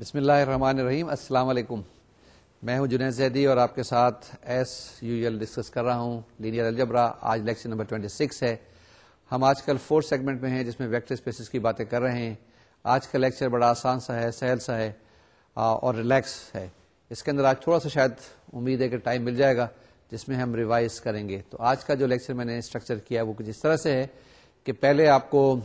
بسم اللہ الرحمن الرحیم، السلام علیکم۔ میں ہوں جنید زیدی اور آپ کے ساتھ ایس یو ایل ڈسکس کر رہا ہوں، لینئر الجبرا۔ آج لیکچر نمبر 26 ہے۔ ہم آج کل فورتھ سیگمنٹ میں ہیں جس میں ویکٹر اسپیسز کی باتیں کر رہے ہیں۔ آج کا لیکچر بڑا آسان سا ہے، سہل سا ہے اور ریلیکس ہے۔ اس کے اندر آج تھوڑا سا شاید امید ہے کہ ٹائم مل جائے گا، جس میں ہم ریوائز کریں گے۔ تو آج کا جو لیکچر میں نے اسٹرکچر کیا وہ کچھ اس طرح سے ہے کہ پہلے آپ کو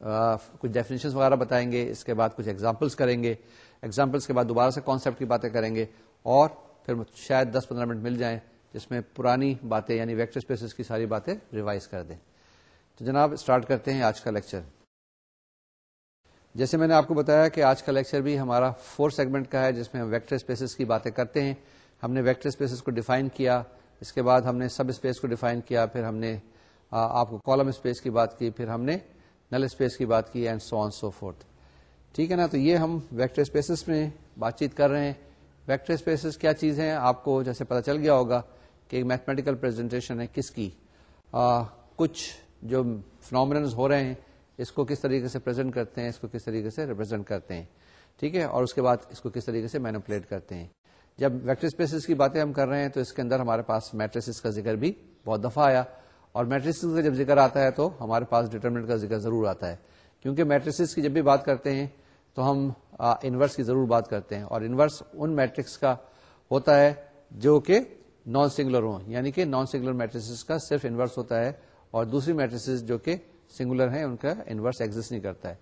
کچھ ڈیفینیشن وغیرہ بتائیں گے، اس کے بعد کچھ ایگزامپلس کریں گے۔ ایگزامپلس کے بعد دوبارہ سے کانسیپٹ کی باتیں کریں گے اور پھر شاید دس پندرہ منٹ مل جائیں جس میں پرانی باتیں یعنی ویکٹر اسپیسز کی ساری باتیں ریوائز کر دیں۔ تو جناب اسٹارٹ کرتے ہیں آج کا لیکچر جیسے میں نے آپ کو بتایا کہ آج کا لیکچر بھی ہمارا فور سیگمنٹ کا ہے جس میں ہم ویکٹر اسپیسز کی باتیں کرتے ہیں۔ ہم نے ویکٹر اسپیسز کو ڈیفائن کیا، اس کے بعد ہم نے سب اسپیس کو ڈیفائن کیا، پھر ہم نے آپ کو کالم اسپیس کی بات کی، پھر ہم نے نل اسپیس کی بات کی and so on so forth ٹھیک ہے نا؟ تو یہ ہم ویکٹر اسپیسز میں بات چیت کر رہے ہیں۔ ویکٹر اسپیسز کیا چیز ہیں؟ آپ کو جیسے پتا چل گیا ہوگا کہ ایک میتھمیٹیکل پریزنٹیشن ہے کس کی۔ آ, کچھ جو فنامنس ہو رہے ہیں اس کو کس طریقے سے پرزینٹ کرتے ہیں اس کو کس طریقے سے ریپرزینٹ کرتے ہیں۔ ٹھیک ہے؟ اور اس کے بعد اس کو کس طریقے سے مینوپلیٹ کرتے ہیں۔ جب ویکٹر اسپیسز کی باتیں ہم کر رہے ہیں تو اس کے اندر ہمارے پاس میٹریسز کا ذکر بھی بہت دفعہ آیا۔ اور میٹریسز کا جب ذکر آتا ہے تو ہمارے پاس ڈیٹرمنٹ کا ذکر ضرور آتا ہے۔ کیونکہ میٹریسز کی جب بھی بات کرتے ہیں تو ہم انورس کی ضرور بات کرتے ہیں اور انورس ان میٹرکس کا ہوتا ہے جو کہ نان سنگولر ہوں یعنی کہ نان سنگولر میٹریس کا صرف انورس ہوتا ہے اور دوسری میٹریس جو کہ سنگولر ہیں، ان کا انورس ایگزٹ نہیں کرتا ہے۔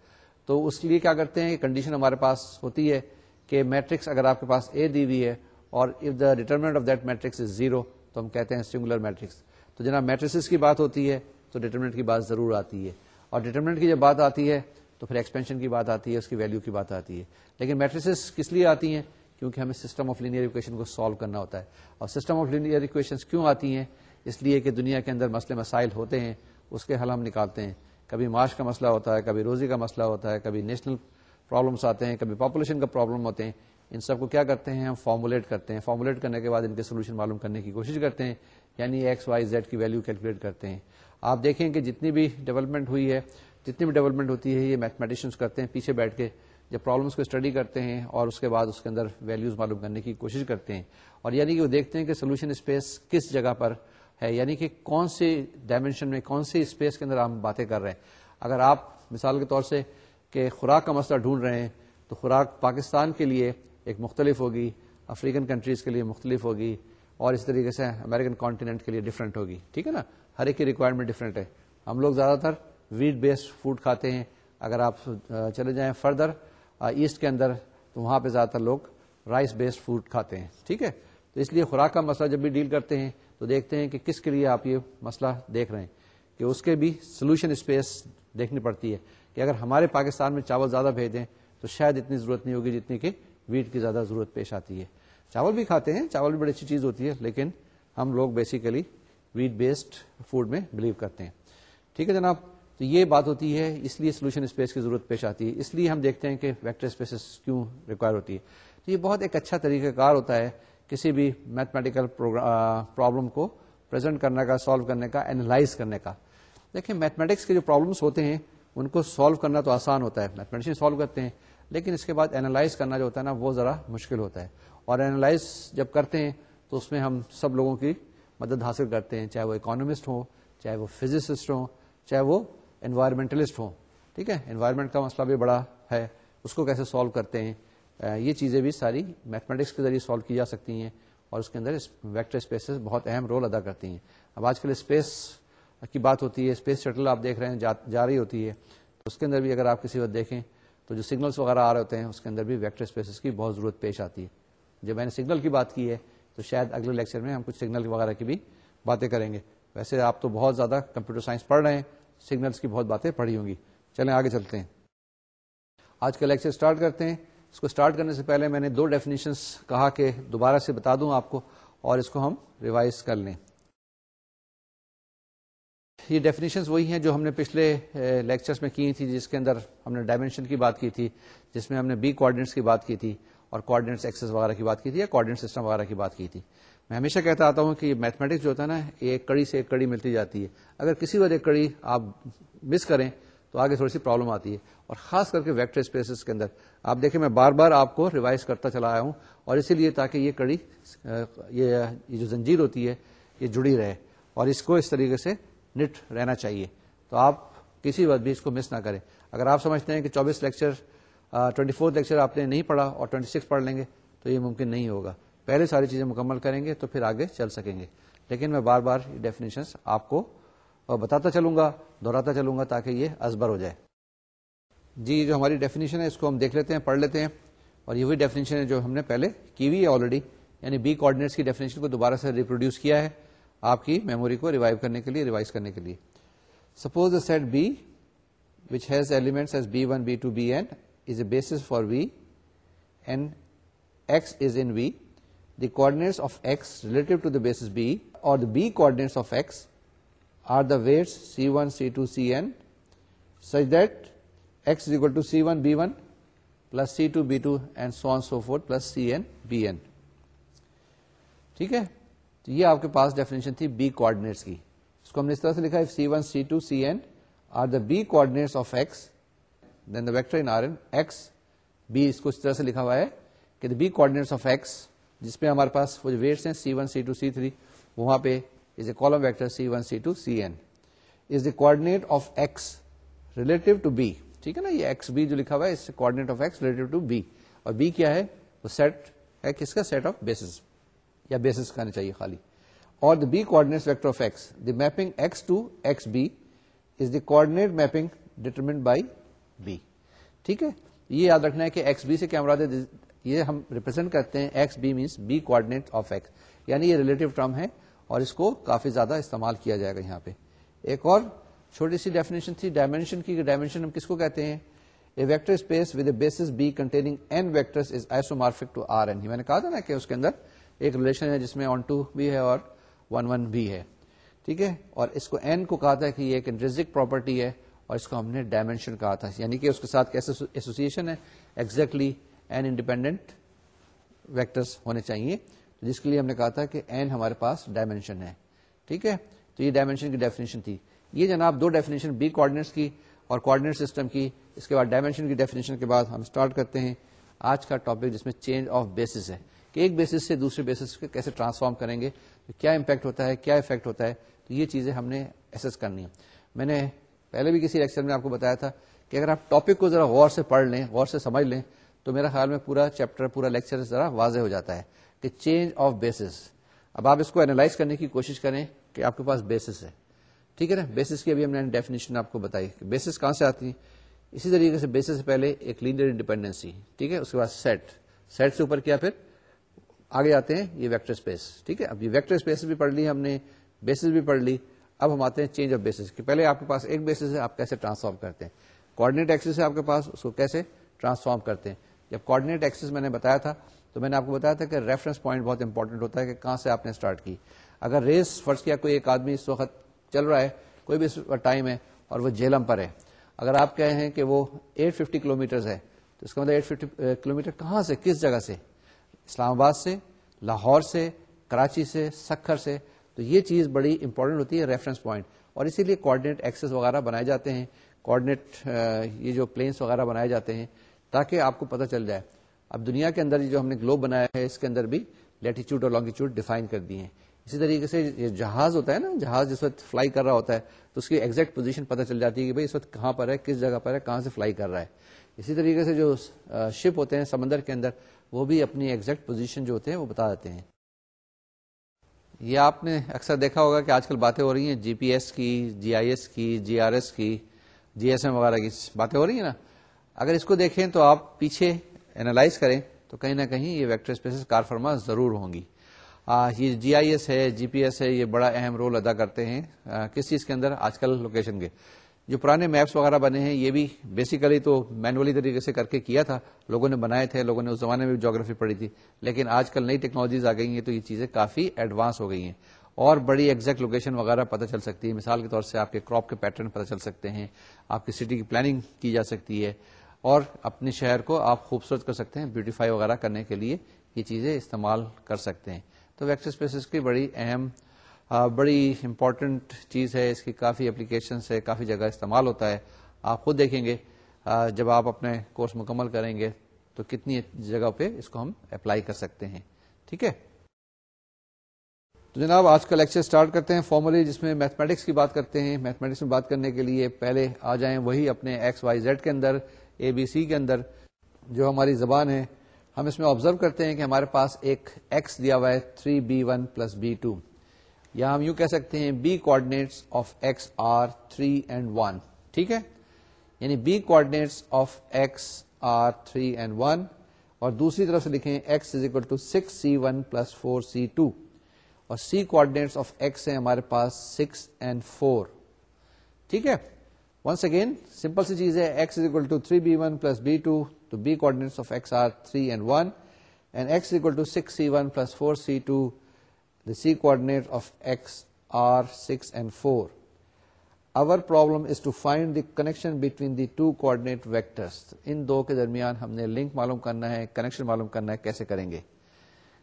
تو اس لیے کیا کرتے ہیں کنڈیشن ہمارے پاس ہوتی ہے کہ میٹرکس اگر آپ کے پاس اے دی ہوئی ہے اور if the determinant of that matrix is zero تو ہم کہتے ہیں سنگولر میٹرکس تو جناب میٹریس کی بات ہوتی ہے تو ڈیٹرمنٹ کی بات ضرور آتی ہے۔ اور ڈیٹرمنٹ کی جب بات آتی ہے تو پھر ایکسپینشن کی بات آتی ہے، اس کی ویلو کی بات آتی ہے۔ لیکن میٹریسز کس لیے آتی ہیں؟ کیونکہ ہمیں سسٹم آف لینئر اکویشن کو سالو کرنا ہوتا ہے۔ اور سسٹم آف لینئر اکویشن کیوں آتی ہیں؟ اس لیے کہ دنیا کے اندر مسئلے مسائل ہوتے ہیں، اس کے حل ہم نکالتے ہیں۔ کبھی معاش کا مسئلہ ہوتا ہے، کبھی روزی کا مسئلہ ہوتا ہے، کبھی نیشنل پرابلمس آتے ہیں، کبھی پاپولیشن کا پرابلم ہوتے ہیں۔ ان سب کو کیا کرتے ہیں؟ ہم فارمولیٹ کرتے ہیں۔ فارمولیٹ کرنے کے بعد ان کے سولوشن معلوم کرنے کی کوشش کرتے ہیں۔ یعنی ایکس وائی زیڈ کی ویلو کیلکولیٹ کرتے ہیں۔ آپ دیکھیں کہ جتنی بھی ڈیولپمنٹ ہوئی ہے جتنی بھی ڈیولپمنٹ ہوتی ہے، یہ میتھمیٹیشینس کرتے ہیں، پیچھے بیٹھ کے جب پرابلمس کو اسٹڈی کرتے ہیں اور اس کے بعد اس کے اندر ویلوز معلوم کرنے کی کوشش کرتے ہیں۔ اور یعنی کہ وہ دیکھتے ہیں کہ سولوشن اسپیس کس جگہ پر ہے یعنی کہ کون سی ڈائمینشن میں، کون سی اسپیس کے اندر ہم باتیں کر رہے ہیں۔ اگر آپ مثال کے طور سے کہ خوراک کا مسئلہ ڈھونڈ رہے ہیں، تو خوراک پاکستان کے لیے ایک مختلف ہوگی، افریقن کنٹریز کے لیے مختلف ہوگی، اور اس طریقے سے امیرکن کانٹیننٹ کے لیے ڈفرینٹ ہوگی۔ ٹھیک ہے نا؟ ہر ایک کی ریکوائرمنٹ ڈفرینٹ ہے۔ ہم لوگ زیادہ تر ویٹ بیسڈ فوڈ کھاتے ہیں۔ اگر آپ چلے جائیں فردر ایسٹ کے اندر، تو وہاں پہ زیادہ تر لوگ رائس بیسڈ فوڈ کھاتے ہیں۔ ٹھیک ہے؟ تو اس لیے خوراک کا مسئلہ جب بھی ڈیل کرتے ہیں، تو دیکھتے ہیں کہ کس کے لیے آپ یہ مسئلہ دیکھ رہے ہیں۔ کہ اس کے بھی سولوشن اسپیس دیکھنی پڑتی ہے کہ اگر ہمارے پاکستان میں چاول زیادہ بھیجیں، تو شاید اتنی ضرورت نہیں ہوگی جتنی کہ ویٹ کی زیادہ ضرورت پیش آتی ہے۔ چاول بھی کھاتے ہیں، چاول بھی بڑی اچھی چیز ہوتی ہے، لیکن ہم لوگ بیسیکلی ویٹ بیسڈ فوڈ میں بلیو کرتے ہیں۔ ٹھیک ہے جناب؟ تو یہ بات ہوتی ہے، اس لیے سولوشن اسپیس کی ضرورت پیش آتی ہے۔ اس لیے ہم دیکھتے ہیں کہ ویکٹر اسپیسز کیوں ریکوائر ہوتی ہے۔ تو یہ بہت ایک اچھا طریقہ کار ہوتا ہے کسی بھی میتھمیٹیکل پرابلم کو پرزینٹ کرنے کا سالو کرنے کا اینالائز کرنے کا۔ دیکھیں میتھمیٹکس کے جو پرابلمس ہوتے ہیں، ان کو سالو کرنا تو آسان ہوتا ہے۔ میتھمیٹیشین سالو کرتے ہیں، لیکن اس کے بعد اینالائز کرنا جو ہوتا ہے نا، وہ ذرا مشکل ہوتا ہے۔ اور اینالائز جب کرتے ہیں، تو اس میں ہم سب لوگوں کی مدد حاصل کرتے ہیں، چاہے وہ اکانومسٹ ہوں، چاہے وہ فزسسٹ ہوں، چاہے وہ انوائرمنٹلسٹ ہوں۔ ٹھیک ہے؟ انوائرمنٹ کا مسئلہ بھی بڑا ہے۔ اس کو کیسے سالو کرتے ہیں؟ یہ چیزیں بھی ساری میتھمیٹکس کے ذریعے سالو کی جا سکتی ہیں اور اس کے اندر ویکٹر اسپیسز بہت اہم رول ادا کرتی ہیں۔ اب آج کل اسپیس کی بات ہوتی ہے اسپیس شٹل آپ دیکھ رہے ہیں، جا رہی ہوتی ہے۔ تو اس کے اندر بھی اگر آپ کسی وقت دیکھیں تو جو سگنلس وغیرہ آ رہے ہوتے ہیں، اس کے اندر بھی ویکٹر اسپیسز کی بہت ضرورت پیش آتی ہے۔ جب میں نے سگنل کی بات کی ہے تو شاید اگلے لیکچر میں ہم کچھ سگنل وغیرہ کی بھی باتیں کریں گے۔ ویسے آپ تو بہت زیادہ کمپیوٹر سائنس پڑھ رہے ہیں۔ سگنلس کی بہت باتیں پڑھی ہوں گی۔ چلیں آگے چلتے ہیں۔ آج کا لیکچر اسٹارٹ کرتے ہیں۔ اس کو اسٹارٹ کرنے سے پہلے میں نے دو ڈیفینیشنس کہا کہ دوبارہ سے بتا دوں آپ کو اور اس کو ہم ریوائز کر لیں۔ یہ ڈیفینیشنس وہی ہیں جو ہم نے پچھلے لیکچرز میں کی تھی، جس کے اندر ہم نے ڈائمینشن کی بات کی تھی، جس میں ہم نے بی کوآڈینٹس کی بات کی تھی۔ اور کوآڈینٹس ایکسس وغیرہ کی بات کی تھی یا کوآڈینٹ سسٹم وغیرہ کی بات کی تھی۔ میں ہمیشہ کہتا آتا ہوں کہ میتھمیٹکس جو ہوتا ہے نا، ایک کڑی سے ایک کڑی ملتی جاتی ہے۔ اگر کسی وجہ کڑی آپ مس کریں تو تو آگے تھوڑی سی پرابلم آتی ہے۔ اور خاص کر کے ویکٹر اسپیسز کے اندر۔ آپ دیکھیں میں بار بار آپ کو ریوائز کرتا چلا آیا ہوں۔ اور اسی لیے تاکہ یہ کڑی، یہ جو زنجیر ہوتی ہے، یہ جڑی رہے۔ اور اس کو اس طریقے سے نٹ رہنا چاہیے۔ تو آپ کسی وقت بھی اس کو مس نہ کریں۔ اگر آپ سمجھتے ہیں کہ چوبیس لیکچر ٹوئنٹی فور لیکچر آپ نے نہیں پڑھا اور ٹوئنٹی سکس پڑھ لیں گے تو یہ ممکن نہیں ہوگا۔ پہلے ساری چیزیں مکمل کریں گے تو پھر آگے چل سکیں گے۔ لیکن میں بار بار ڈیفینیشن آپ کو بتاتا چلوں گا، دہراتا چلوں گا تاکہ یہ ازبر ہو جائے۔ جی جو ہماری ڈیفینیشن ہے اس کو ہم دیکھ لیتے ہیں، پڑھ لیتے ہیں اور یہ وہی ڈیفینیشن ہے جو ہم نے پہلے کی ہوئی ہے آلریڈی یعنی بی کوآڈینیٹس کی ڈیفینیشن کو دوبارہ سے ریپروڈیوس کیا ہے آپ کی میموری کو ریوائو کرنے کے لیے ریوائز کرنے کے لیے۔ Suppose a set B which has elements as B one B two B N is a base for V and X is in V the coordinates of X relative to the base B اور the B coordinates of X are the weights C one C two C N such that X is equal to C one B one plus C two B two and so on so four plus C N B N ٹھیک ہے؟ تو یہ آپ کے پاس definition تھی B coordinates کی۔ اس کو ہم نے اس طرح سے لکھا ہے C one C two C N are the B coordinates of X then the vector in R N X B اس کو اس طرح سے لکھا ہوا ہے کہ بی کوآڈینیٹس آف ایکس جس پہ ہمارے پاس وہ جو ویٹس ہیں C one C two C three وہاں پہ is a column vector C one C two C N is the coordinate of X relative to B ٹھیک ہے نا؟ یہ ایکس بی جو لکھا ہوا ہے، اس coordinate of X relative to B اور بی کیا ہے؟ وہ سیٹ ہے کس کا سیٹ آف بیسز یا بیسس کہنا چاہیے خالی. اور the B coordinate vector of X the mapping X to X B is the coordinate mapping determined by B ٹھیک ہے؟ یہ یاد رکھنا ہے کہ ایکس بی سے کیا مراد ہے؟ یہ ہم ریپرزینٹ کرتے ہیں X B minus B coordinate of X یعنی یہ ریلیٹو ٹرم ہے اور اس کو کافی زیادہ استعمال کیا جائے گا یہاں پہ۔ ایک اور چھوٹی سی ڈیفینیشن تھی ڈائمینشن کی ڈائمینشن ہم کس کو کہتے ہیں؟ A vector space with a base B containing N vector is isomorphic to R N میں نے کہا تھا نا کہ اس کے اندر ایک ریلیشن ہے جس میں آن ٹو بھی ہے اور ون ون بھی ہے۔ ٹھیک ہے؟ اور اس کو این کو کہا تھا کہ یہ ایک انٹرزک پراپرٹی ہے۔ اور اس کو ہم نے ڈائمینشن کہا تھا۔ یعنی کہ اس کے ساتھ کیسے ایسوسیشن ہے؟ ایگزیکٹلی این انڈیپینڈنٹ ویکٹرس ہونے چاہیے۔ جس کے لیے ہم نے کہا تھا کہ این ہمارے پاس ڈائمینشن ہے۔ ٹھیک ہے؟ تو یہ ڈائمینشن کی ڈیفینیشن تھی۔ یہ جناب دو ڈیفینیشن بی کوآڈینیٹس کی اور کوآڈینیٹ سسٹم کی۔ اس کے بعد ڈائمینشن کی ڈیفینیشن کے بعد ہم اسٹارٹ کرتے ہیں۔ آج کا ٹاپک جس میں چینج آف بیسس ہے۔ کہ ایک بیسس سے دوسرے بیسس کو کیسے ٹرانسفارم کریں گے؟ کیا امپیکٹ ہوتا ہے؟ کیا افیکٹ ہوتا ہے؟ تو یہ چیزیں ہم نے ایسس کرنی ہے میں نے پہلے بھی کسی لیکچر میں آپ کو بتایا تھا کہ اگر آپ ٹاپک کو ذرا غور سے پڑھ لیں، غور سے سمجھ لیں، تو میرا خیال میں پورا چیپٹر پورا لیکچر ذرا واضح ہو جاتا ہے کہ چینج آف بیسس اب آپ اس کو اینالائز کرنے کی کوشش کریں کہ آپ کے پاس بیسس ہے۔ ٹھیک ہے نا؟ بیسس کی ابھی ہم نے ڈیفینیشن آپ کو بتائی۔ کہ بیسس کہاں سے آتی ہے اسی طریقے سے بیسس سے پہلے ایک لینئر انڈیپینڈنسی ٹھیک ہے؟ اس کے بعد سیٹ سیٹ سے اوپر کیا پھر؟ آگے آتے ہیں یہ ویکٹر اسپیس ٹھیک ہے؟ اب یہ ویکٹر اسپیس بھی پڑھ لی ہم نے بیسس بھی پڑھ لی۔ اب ہم آتے ہیں چینج آف بیسس کہ پہلے آپ کے پاس ایک بیسس ہے، آپ کیسے ٹرانسفارم کرتے ہیں؟ کوآڈینیٹ ایکسس ہے آپ کے پاس، اس کو کیسے ٹرانسفارم کرتے ہیں؟ جب کوآڈینیٹ ایکسس میں نے بتایا تھا، تو میں نے آپ کو بتایا تھا کہ ریفرنس پوائنٹ بہت انپورٹنٹ ہوتا ہے کہ کہاں سے آپ نے اسٹارٹ کی۔ اگر ریس فرض کیا، کوئی ایک آدمی اس وقت چل رہا ہے، کوئی بھی اس ٹائم ہے اور وہ جیلم پر ہے۔ اگر آپ کہے ہیں کہ وہ 850 ففٹی کلو ہے، تو اس کا مطلب 850 ففٹی کلو کہاں سے، کس جگہ سے؟ اسلام آباد سے، لاہور سے، کراچی سے، سکھر سے۔ تو یہ چیز بڑی امپورٹنٹ ہوتی ہے ریفرنس پوائنٹ اور اسی لیے کوآڈینیٹ ایکسس وغیرہ بنائے جاتے ہیں کوآڈینیٹ یہ جو پلینس وغیرہ بنائے جاتے ہیں، تاکہ آپ کو پتہ چل جائے۔ اب دنیا کے اندر جو ہم نے گلوب بنایا ہے، اس کے اندر بھی لیٹیچیوڈ اور لانگیچیوڈ ڈیفائن کر دی ہیں۔ اسی طریقے سے یہ جہاز ہوتا ہے نا، جہاز جس وقت فلائی کر رہا ہوتا ہے، تو اس کی ایگزیکٹ پوزیشن پتہ چل جاتی ہے کہ بھائی اس وقت کہاں پر ہے، کس جگہ پر ہے، کہاں سے فلائی کر رہا ہے۔ اسی طریقے سے جو شپ ہوتے ہیں سمندر کے اندر، وہ بھی اپنی ایگزیکٹ پوزیشن جو ہوتے ہیں، وہ بتا دیتے ہیں۔ یہ آپ نے اکثر دیکھا ہوگا کہ آج کل باتیں ہو رہی ہیں جی پی ایس کی جی آئی ایس کی جی آر ایس کی جی ایس ایم وغیرہ کی باتیں ہو رہی ہیں نا۔ اگر اس کو دیکھیں تو آپ پیچھے اینالائز کریں تو کہیں نہ کہیں یہ ویکٹر اسپیسز کار فرما ضرور ہوں گی۔ یہ جی آئی ایس ہے جی پی ایس ہے، یہ بڑا اہم رول ادا کرتے ہیں کس چیز کے اندر؟ آج کل لوکیشن کے۔ جو پرانے میپس وغیرہ بنے ہیں، یہ بھی بیسیکلی تو مینولی طریقے سے کر کے کیا تھا۔ لوگوں نے بنائے تھے، لوگوں نے اس زمانے میں بھی جاگرافی پڑھی تھی۔ لیکن آج کل نئی ٹیکنالوجیز آ گئی ہیں تو یہ چیزیں کافی ایڈوانس ہو گئی ہیں۔ اور بڑی ایگزیکٹ لوکیشن وغیرہ پتہ چل سکتی ہے۔ مثال کے طور سے آپ کے کراپ کے پیٹرن پتہ چل سکتے ہیں۔ آپ کی سٹی کی پلاننگ کی جا سکتی ہے۔ اور اپنے شہر کو آپ خوبصورت کر سکتے ہیں بیوٹیفائی وغیرہ کرنے کے لیے یہ چیزیں استعمال کر سکتے ہیں۔ تو ویکٹر اسپیسز کی بڑی اہم بڑی امپورٹنٹ چیز ہے، اس کی کافی اپلیکیشن ہے، کافی جگہ استعمال ہوتا ہے۔ آپ خود دیکھیں گے جب آپ اپنے کورس مکمل کریں گے تو کتنی جگہ پہ اس کو ہم اپلائی کر سکتے ہیں۔ ٹھیک ہے؟ تو جناب، آج کا لیکچر سٹارٹ کرتے ہیں فارملی جس میں میتھمیٹکس کی بات کرتے ہیں۔ میتھمیٹکس میں بات کرنے کے لیے پہلے آ جائیں وہی اپنے ایکس وائی زیڈ کے اندر اے بی سی کے اندر، جو ہماری زبان ہے۔ ہم اس میں آبزرو کرتے ہیں کہ ہمارے پاس ایک ایکس دیا ہوا ہے three B one plus B two یا ہم یوں کہہ سکتے ہیں B coordinates of X are three and one ٹھیک ہے؟ یعنی B coordinates of X are three and one اور دوسری طرف سے لکھیں X is equal to six C one plus four C two اور سی کوڈینیٹس آف ایکس ہے ہمارے پاس سکس اینڈ فور ٹھیک ہے؟ ونس اگین سمپل سی چیز ہے X is equal to three B one plus B two تو B coordinates of X are three and one and X equal to six C one plus four C two the C coordinate of X are six and four our problem is to find the connection between the two coordinate vectors. ان دو کے درمیان ہم نے link معلوم کرنا ہے connection معلوم کرنا ہے، کیسے کریں گے؟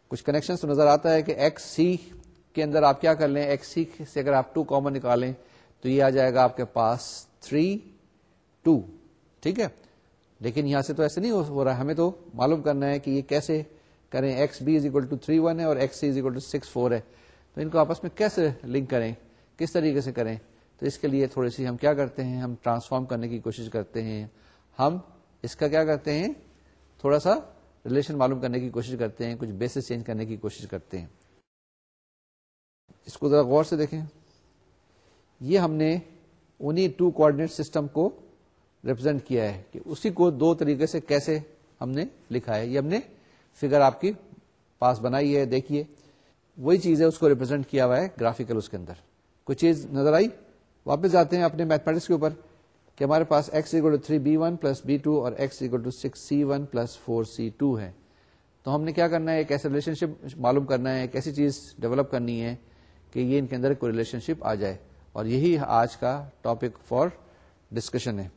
کچھ کنیکشن تو نظر آتا ہے کہ ایکس سی کے اندر آپ کیا کر لیں؟ ایکس سی سے اگر آپ ٹو کامن نکالیں تو یہ آ جائے گا آپ کے پاس تھری ٹو ٹھیک ہے؟ لیکن یہاں سے تو ایسے نہیں ہو رہا ہمیں تو معلوم کرنا ہے کہ یہ کیسے کریں X B is equal to three one ہے اور X C is equal to six four ہے۔ تو ان کو آپس میں کیسے لنک کریں؟ کس طریقے سے کریں؟ تو اس کے لیے تھوڑی سی ہم کیا کرتے ہیں؟ ہم ٹرانسفارم کرنے کی کوشش کرتے ہیں۔ ہم اس کا کیا کرتے ہیں؟ تھوڑا سا ریلیشن معلوم کرنے کی کوشش کرتے ہیں، کچھ بیسس چینج کرنے کی کوشش کرتے ہیں۔ اس کو ذرا غور سے دیکھیں۔ یہ ہم نے انہیں ٹو کوآڈینیٹ سسٹم کو ریپرزینٹ کیا ہے کہ اسی کو دو طریقے سے کیسے ہم نے لکھا ہے۔ یہ ہم نے فگر آپ کی پاس بنائی ہے، دیکھیے۔ وہی چیز ہے، اس کو ریپرزینٹ کیا ہوا ہے گرافیکل اس کے اندر۔ کوئی چیز نظر آئی؟ واپس جاتے ہیں اپنے میتھمیٹکس کے اوپر کہ ہمارے پاس X to three B one plus B two اور X to six C one plus four C two ہے تو ہم نے کیا کرنا ہے؟ ایک ایسا ریلیشن شپ معلوم کرنا ہے، ایک ایسی چیز ڈیولپ کرنی ہے کہ یہ ان کے اندر کوئی ریلیشن شپ آ جائے۔ اور یہی آج کا ٹاپک فار ڈسکشن ہے۔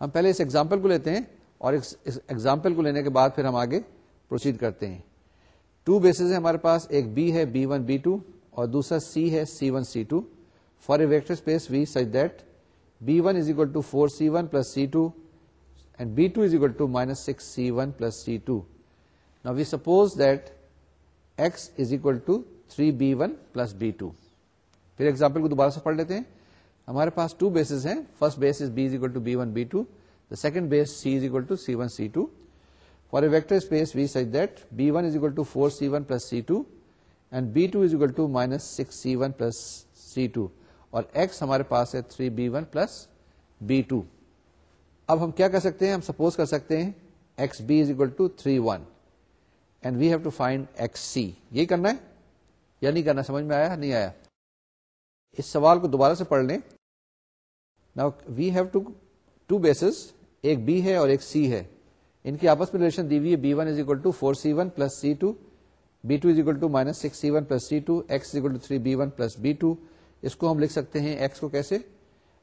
ہم پہلے اس ایگزامپل کو لیتے ہیں۔ اور اس ایگزامپل کو لینے کے بعد پھر ہم آگے پروسیڈ کرتے ہیں۔ ٹو بیسز ہے ہمارے پاس، ایک بی ہے بی ون بی ٹو اور دوسرا سی ہے C one C two for a vector space V such that B one is equal to four C one plus C two and B two is equal to minus six C one plus C two نا we suppose that X is equal to three B one plus B two پھر example کو دوبارہ سے پڑھ لیتے ہیں۔ ہمارے پاس ٹو بیسز ہیں۔ First base is B is equal to B one B two the second base C is equal to C one C two for a vector space V such that B one is equal to four C one plus C two and B two is equal اور X ہمارے پاس ہے three B one plus اب ہم کیا کر سکتے ہیں ہم سپوز کر سکتے ہیں X B is equal to three one and we have to find X C یہی کرنا ہے یا نہیں کرنا سمجھ میں آیا نہیں آیا اس سوال کو دوبارہ سے پڑھ لیں نا we have to two bases ایک بی ہے اور ایک سی ہے۔ ان کی آپس میں ریلیشن دی ہوئی ہے، B one is equal to four C one plus C two, B two is equal to minus six C one plus C two, X equal to three B one plus B two. اس کو ہم لکھ سکتے ہیں X کو کیسے؟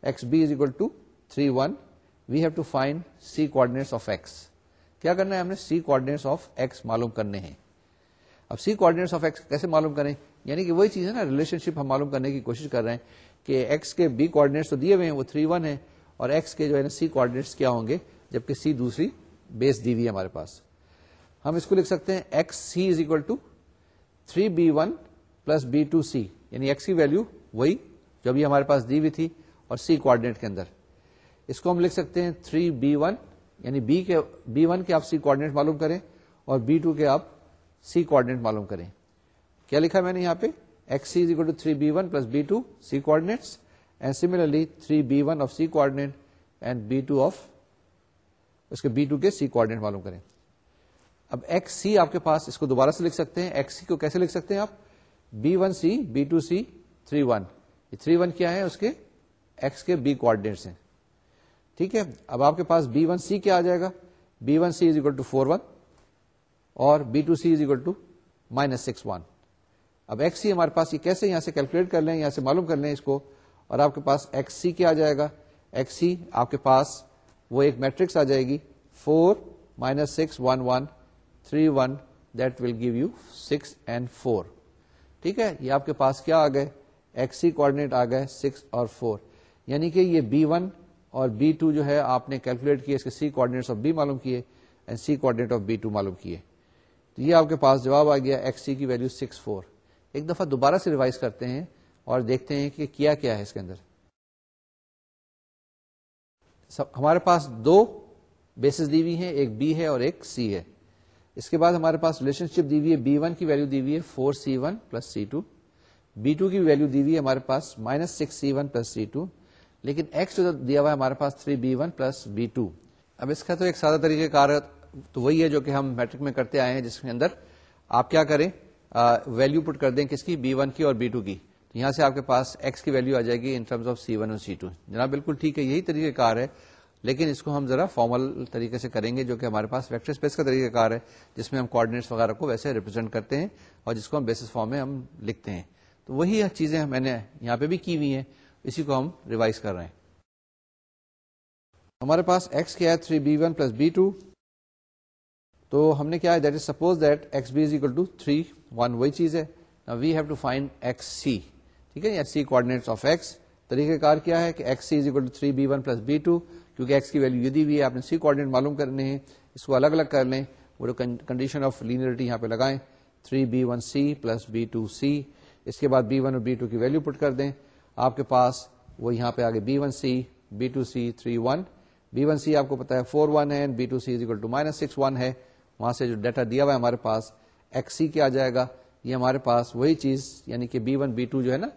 X B is equal to three one. We have to find C coordinates of X. کیا کرنا ہے ہم نے؟ سی کوڈینےٹس آف ایکس معلوم کرنے ہیں۔ اب سی کوڈینےٹس آف ایکس کیسے معلوم کریں؟ یعنی کہ وہی چیز ہے نا، ریلیشن شپ ہم معلوم کرنے کی کوشش کر رہے ہیں کہ ایکس کے بی کوڈینےٹس تو دیے ہوئے ہیں، وہ تھری ون ہے اور ایکس کے جو ہے نا سی کوڈینےٹس کیا ہوں گے جبکہ سی دوسری بیس دی ہوئی ہے ہمارے پاس۔ ہم اس کو لکھ سکتے ہیں X C is equal to three B one plus B two C یعنی ایکس کی ویلو وہی جو ابھی ہمارے پاس دی ہوئی تھی اور سی کوآڈینیٹ کے اندر۔ اس کو ہم لکھ سکتے ہیں تھری بی ون یعنی بی کے بی ون کے آپ سی کوآڈینیٹ معلوم کریں اور بی ٹو کے آپ سی کوآڈینیٹ معلوم کریں۔ کیا لکھا میں نے یہاں پہ؟ X C to three B one plus B two C coordinates and similarly three B one of C coordinate and B two of اس کے بی ٹو کے سی کوآڈینیٹ معلوم کریں۔ اب ایکس سی آپ کے پاس اس کو دوبارہ سے لکھ سکتے ہیں۔ ایکس سی کو کیسے لکھ سکتے ہیں آپ؟ B one C B two C three one یہ تھری ون کیا ہے؟ اس کے ایکس کے بی کوآڈینیٹس ہیں۔ ٹھیک ہے؟ اب آپ کے پاس بی ون سی کیا آ جائے گا؟ B one C is equal to four one اور B two C is equal to minus six one اب ایکس سی ہمارے پاس یہ کیسے یہاں سے کیلکولیٹ کر لیں، یہاں سے معلوم کر لیں اس کو۔ اور آپ کے پاس ایکس سی کیا آ جائے گا؟ ایکس سی آپ کے پاس وہ ایک میٹرکس آ جائے گی four minus six one one three one that will give you six and four ٹھیک ہے؟ یہ آپ کے پاس کیا آ گئے؟ ایکس سی کوآڈینیٹ آ گئے سکس اور فور یعنی کہ یہ بی ون اور بی ٹو جو ہے آپ نے کیلکولیٹ کیے، اس کے سی کوآڈینیٹس آف بی معلوم کیے and C coordinate of B two معلوم کیے. تو یہ آپ کے پاس جواب آ گیا ایکس سی کی ویلو سکس فور ایک دفعہ دوبارہ سے ریوائز کرتے ہیں اور دیکھتے ہیں کہ کیا کیا ہے اس کے اندر۔ ہمارے پاس دو بیسز دی ہوئی ہیں، ایک بی ہے اور ایک سی ہے۔ اس کے بعد ہمارے پاس ریلیشن شپ دی ہوئی ہے بی ون کی ویلو دی ہوئی ہے four C one plus C two B two کی ویلو دی ہوئی ہے ہمارے پاس minus six C one plus C two لیکن ایکس جو دیا ہوا ہے ہمارے پاس three B one plus B two اب اس کا تو ایک سادہ طریقہ کار تو وہی ہے جو کہ ہم میٹرک میں کرتے آئے ہیں جس کے اندر آپ کیا کریں ویلو پٹ کر دیں کس کی؟ بی ون کی اور بی ٹو کی۔ تو یہاں سے آپ کے پاس ایکس کی ویلو آ جائے گی in terms of C one اور سی ٹو جناب، بالکل ٹھیک ہے، یہی طریقہ کار ہے، لیکن اس کو ہم ذرا فارمل طریقے سے کریں گے جو کہ ہمارے پاس ویکٹر اسپیس کا طریقہ کار ہے، جس میں ہم کوآڈینیٹس وغیرہ کو ویسے ریپرزینٹ کرتے ہیں اور جس کو ہم بیسس فارم میں ہم لکھتے ہیں۔ تو وہی چیزیں میں نے یہاں پہ بھی کی ہوئی ہیں، اسی کو ہم ریوائز کر رہے ہیں۔ ہمارے پاس ایکس کیا ہے؟ Three B one plus B two تو ہم نے کیا that is suppose that X B is equal to three one وہی چیز ہے۔ We have to find X C ٹھیک ہے؟ سی کوآڈینیٹس آف ایکس طریقہ کار کیا ہے کہ X C is equal to three B one plus B two کیونکہ ایکس کی ویلو یہ دی ہوئی ہے، آپ نے سی کوآڈینیٹ معلوم کرنے ہیں، اس کو الگ الگ کر لیں، وہ جو کنڈیشن آف لینئرٹی یہاں پہ لگائیں three B one C plus B two C اس کے بعد بی ون اور بی ٹو کی ویلو پٹ کر دیں۔ آپ کے پاس وہ یہاں پہ آگے B one C B two C three one B one C آپ کو پتا ہے فور ون ہے B two C is equal to minus six one ہے۔ وہاں سے جو ڈیٹا دیا ہوا ہے ہمارے پاس ایکس سی کیا جائے گا؟ یہ ہمارے پاس وہی چیز یعنی کہ بی ون بی ٹو جو ہے نا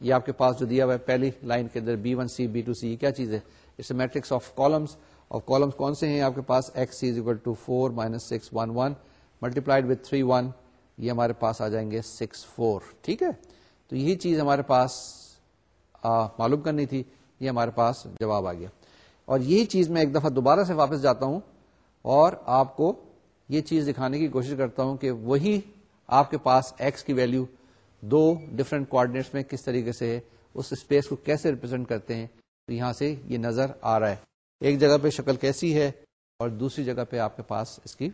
یہ آپ کے پاس جو دیا ہوا ہے پہلی لائن کے اندر B one C B two C یہ کیا چیز ہے؟ It's a matrix of columns اور کالمس کون سے ہیں آپ کے پاس؟ X C is equal to four minus six one one multiplied with three one یہ ہمارے پاس آ جائیں گے سکس فور ٹھیک ہے؟ تو یہی چیز ہمارے پاس آ, معلوم کرنی تھی یہ ہمارے پاس جواب آ گیا۔ اور یہی چیز میں ایک دفعہ دوبارہ سے واپس جاتا ہوں اور آپ کو یہ چیز دکھانے کی کوشش کرتا ہوں کہ وہی آپ کے پاس ایکس کی ویلو دو ڈفرینٹ کوآڈینیٹس میں کس طریقے سے اس اسپیس کو کیسے ریپرزینٹ کرتے ہیں، تو یہاں سے یہ نظر آ رہا ہے۔ ایک جگہ پہ شکل کیسی ہے اور دوسری جگہ پہ آپ کے پاس اس کی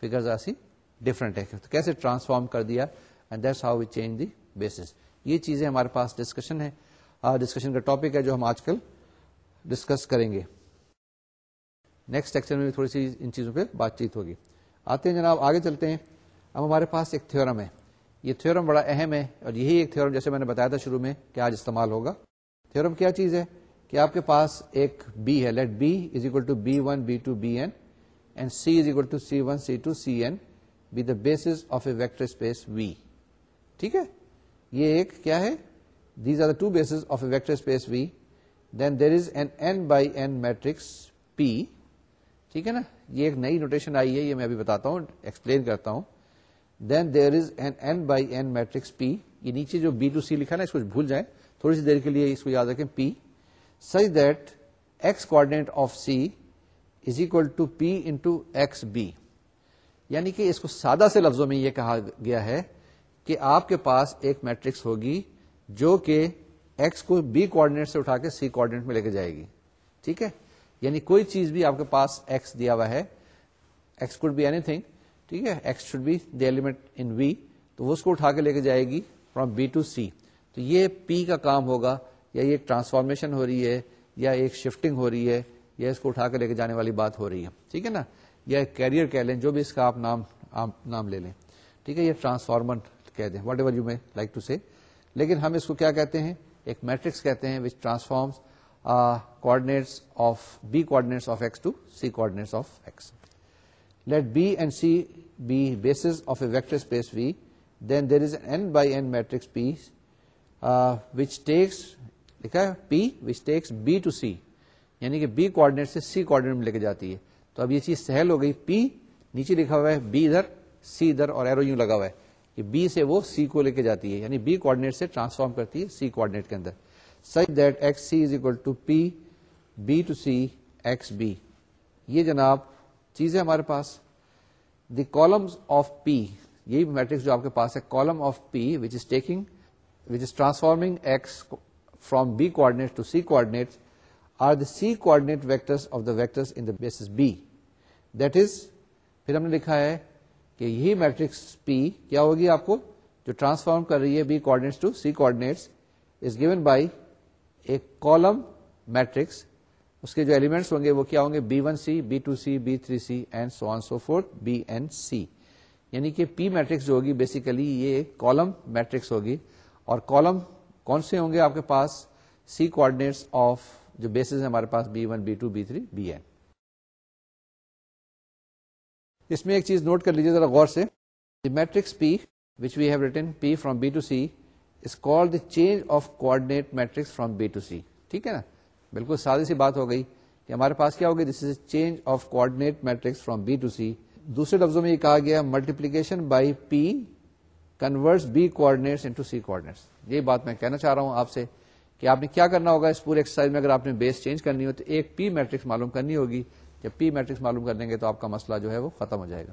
فگر ایسی ڈفرنٹ ہے۔ تو کیسے ٹرانسفارم کر دیا؟ And that's how we change the basis یہ چیزیں ہمارے پاس ڈسکشن ہے ڈسکشن کا ٹاپک ہے جو ہم آج کل ڈسکس کریں گے۔ نیکسٹ لیکچر میں بھی تھوڑی سی ان چیزوں پہ بات چیت ہوگی۔ آتے ہیں جناب، آگے چلتے ہیں۔ اب ہمارے پاس ایک تھورم ہے۔ یہ تھورم بڑا اہم ہے اور یہی ایک تھورم جیسے میں نے بتایا تھا شروع میں کہ آج استعمال ہوگا۔ تھورم کیا چیز ہے؟ کہ آپ کے پاس ایک بی ہے۔ Let B is equal to B one B two B N and C is equal to C one C two C N be the base of a vector space V ٹھیک ہے؟ یہ ایک کیا ہے؟ These are the two base of a vector space V then there is an N by N matrix P ٹھیک ہے نا؟ یہ ایک نئی نوٹیشن آئی ہے، یہ میں ابھی بتاتا ہوں ایکسپلین کرتا ہوں۔ Then there is an N by N matrix P یہ نیچے جو بی ٹو سی لکھا نا، اس کو بھول جائیں۔ تھوڑی سی دیر کے لیے اس کو یاد رکھیں P such that X coordinate of C is equal to P into X B یعنی کہ اس کو سادہ سے لفظوں میں یہ کہا گیا ہے کہ آپ کے پاس ایک میٹرکس ہوگی جو کہ ایکس کو بی کوآڈینیٹ سے اٹھا کے سی کوآڈینیٹ میں لے کے جائے گی۔ ٹھیک ہے؟ یعنی کوئی چیز بھی آپ کے پاس ایکس دیا ہوا ہے X could be any thing ٹھیک ہے؟ X should be the element in V تو وہ اس کو اٹھا کے لے کے جائے گی فرام بی ٹو سی تو یہ پی کا کام ہوگا یا یہ ایک ٹرانسفارمیشن ہو رہی ہے یا ایک شفٹنگ ہو رہی ہے یا اس کو اٹھا کے لے کے جانے والی بات ہو رہی ہے۔ ٹھیک ہے نا؟ یا کیریئر کہہ لیں، جو بھی اس کا آپ نام آپ نام لے لیں۔ ٹھیک ہے؟ یہ ٹرانسفارمر کہہ دیں۔ واٹ ایور یو میں لائک ٹو سی لیکن ہم اس کو کیا کہتے ہیں؟ ایک میٹرکس کہتے ہیں which transforms uh, coordinates of b coordinates of x to c coordinates of x. Let b and c be bases of a vector space V, then there is an n by n matrix P uh, which takes P which takes b to c. یعنی کہ be coordinate سے C coordinate میں لے کے جاتی ہے تو اب یہ چیز سہل ہو گئی پی نیچے لکھا ہوا ہے بی ادھر سی ادھر اور ایرو یوں لگا ہوا ہے کہ بی سے وہ سی کو لے کے جاتی ہے یعنی بی کوآڈینیٹ سے ٹرانسفارم کرتی ہے سی کوآڈینیٹ کے اندر such that X C is equal to P B two C X B یہ جناب چیز ہے ہمارے پاس. دی کالمس آف پی یہی میٹرکس جو آپ کے پاس ہے column of P which is taking which is transforming X from B coordinate to C coordinate are the C coordinate vectors of the vectors in the base B that is پھر ہم نے لکھا ہے کہ یہی میٹرکس پی کیا ہوگی آپ کو، جو ٹرانسفارم کر رہی ہے B coordinates to C coordinates is given by a column matrix اس کے جو ایلیمنٹس ہوں گے وہ کیا ہوں گے؟ B one C B two C B three C and so on so forth B N C یعنی کہ پی میٹرکس جو ہوگی بیسیکلی یہ کالم میٹرکس ہوگی. اور کالم کون سے ہوں گے آپ کے پاس؟ سی کوآڈینیٹس آف جو بیسز ہیں ہمارے پاس B one B two B three B N اس میں ایک چیز نوٹ کر لیجیے ذرا غور سے. Matrix P which we have written P from B to C is call the change of coordinate matrix from B to C ٹھیک ہے نا؟ بالکل سادی سی بات ہو گئی کہ ہمارے پاس کیا ہوگی؟ This is change of coordinate matrix from B to C دوسرے لفظوں میں یہ کہا گیا multiplication by P converts B coordinates into C coordinates یہ بات میں کہنا چاہ رہا ہوں آپ سے کہ آپ نے کیا کرنا ہوگا اس پورے ایکسرسائز میں؟ اگر آپ نے بیس چینج کرنی ہو تو ایک پی میٹرکس معلوم کرنی ہوگی. جب پی میٹرکس معلوم کر دیں گے تو آپ کا مسئلہ جو ہے وہ ختم ہو جائے گا.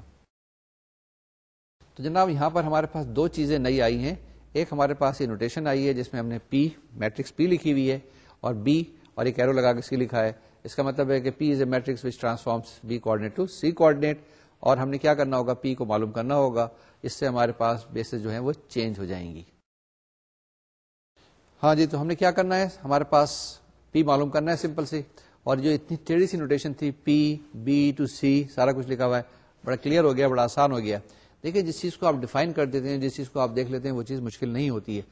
تو جناب یہاں پر ہمارے پاس دو چیزیں نئی آئی ہیں. ایک ہمارے پاس یہ نوٹیشن آئی ہے جس میں ہم نے پی میٹرکس پی لکھی ہوئی ہے اور بی اور ایک ایرو لگا کے سی لکھا ہے۔ اس کا مطلب ہے کہ P is a matrix which transforms B coordinate to C coordinate اور ہم نے کیا کرنا ہوگا؟ پی کو معلوم کرنا ہوگا۔ اس سے ہمارے پاس بیسز جو ہیں وہ چینج ہو جائیں گی۔ ہاں جی تو ہم نے کیا کرنا ہے؟ ہمارے پاس پی معلوم کرنا ہے سمپل سی۔ اور جو اتنی ٹیڑھی سی نوٹیشن تھی پی بی ٹو سی سارا کچھ لکھا ہوا ہے۔ بڑا کلیئر ہو گیا، بڑا آسان ہو گیا۔ دیکھیں، جس چیز کو آپ ڈیفائن کر دیتے ہیں، جس چیز کو آپ دیکھ لیتے ہیں، وہ چیز مشکل نہیں ہوتی ہے۔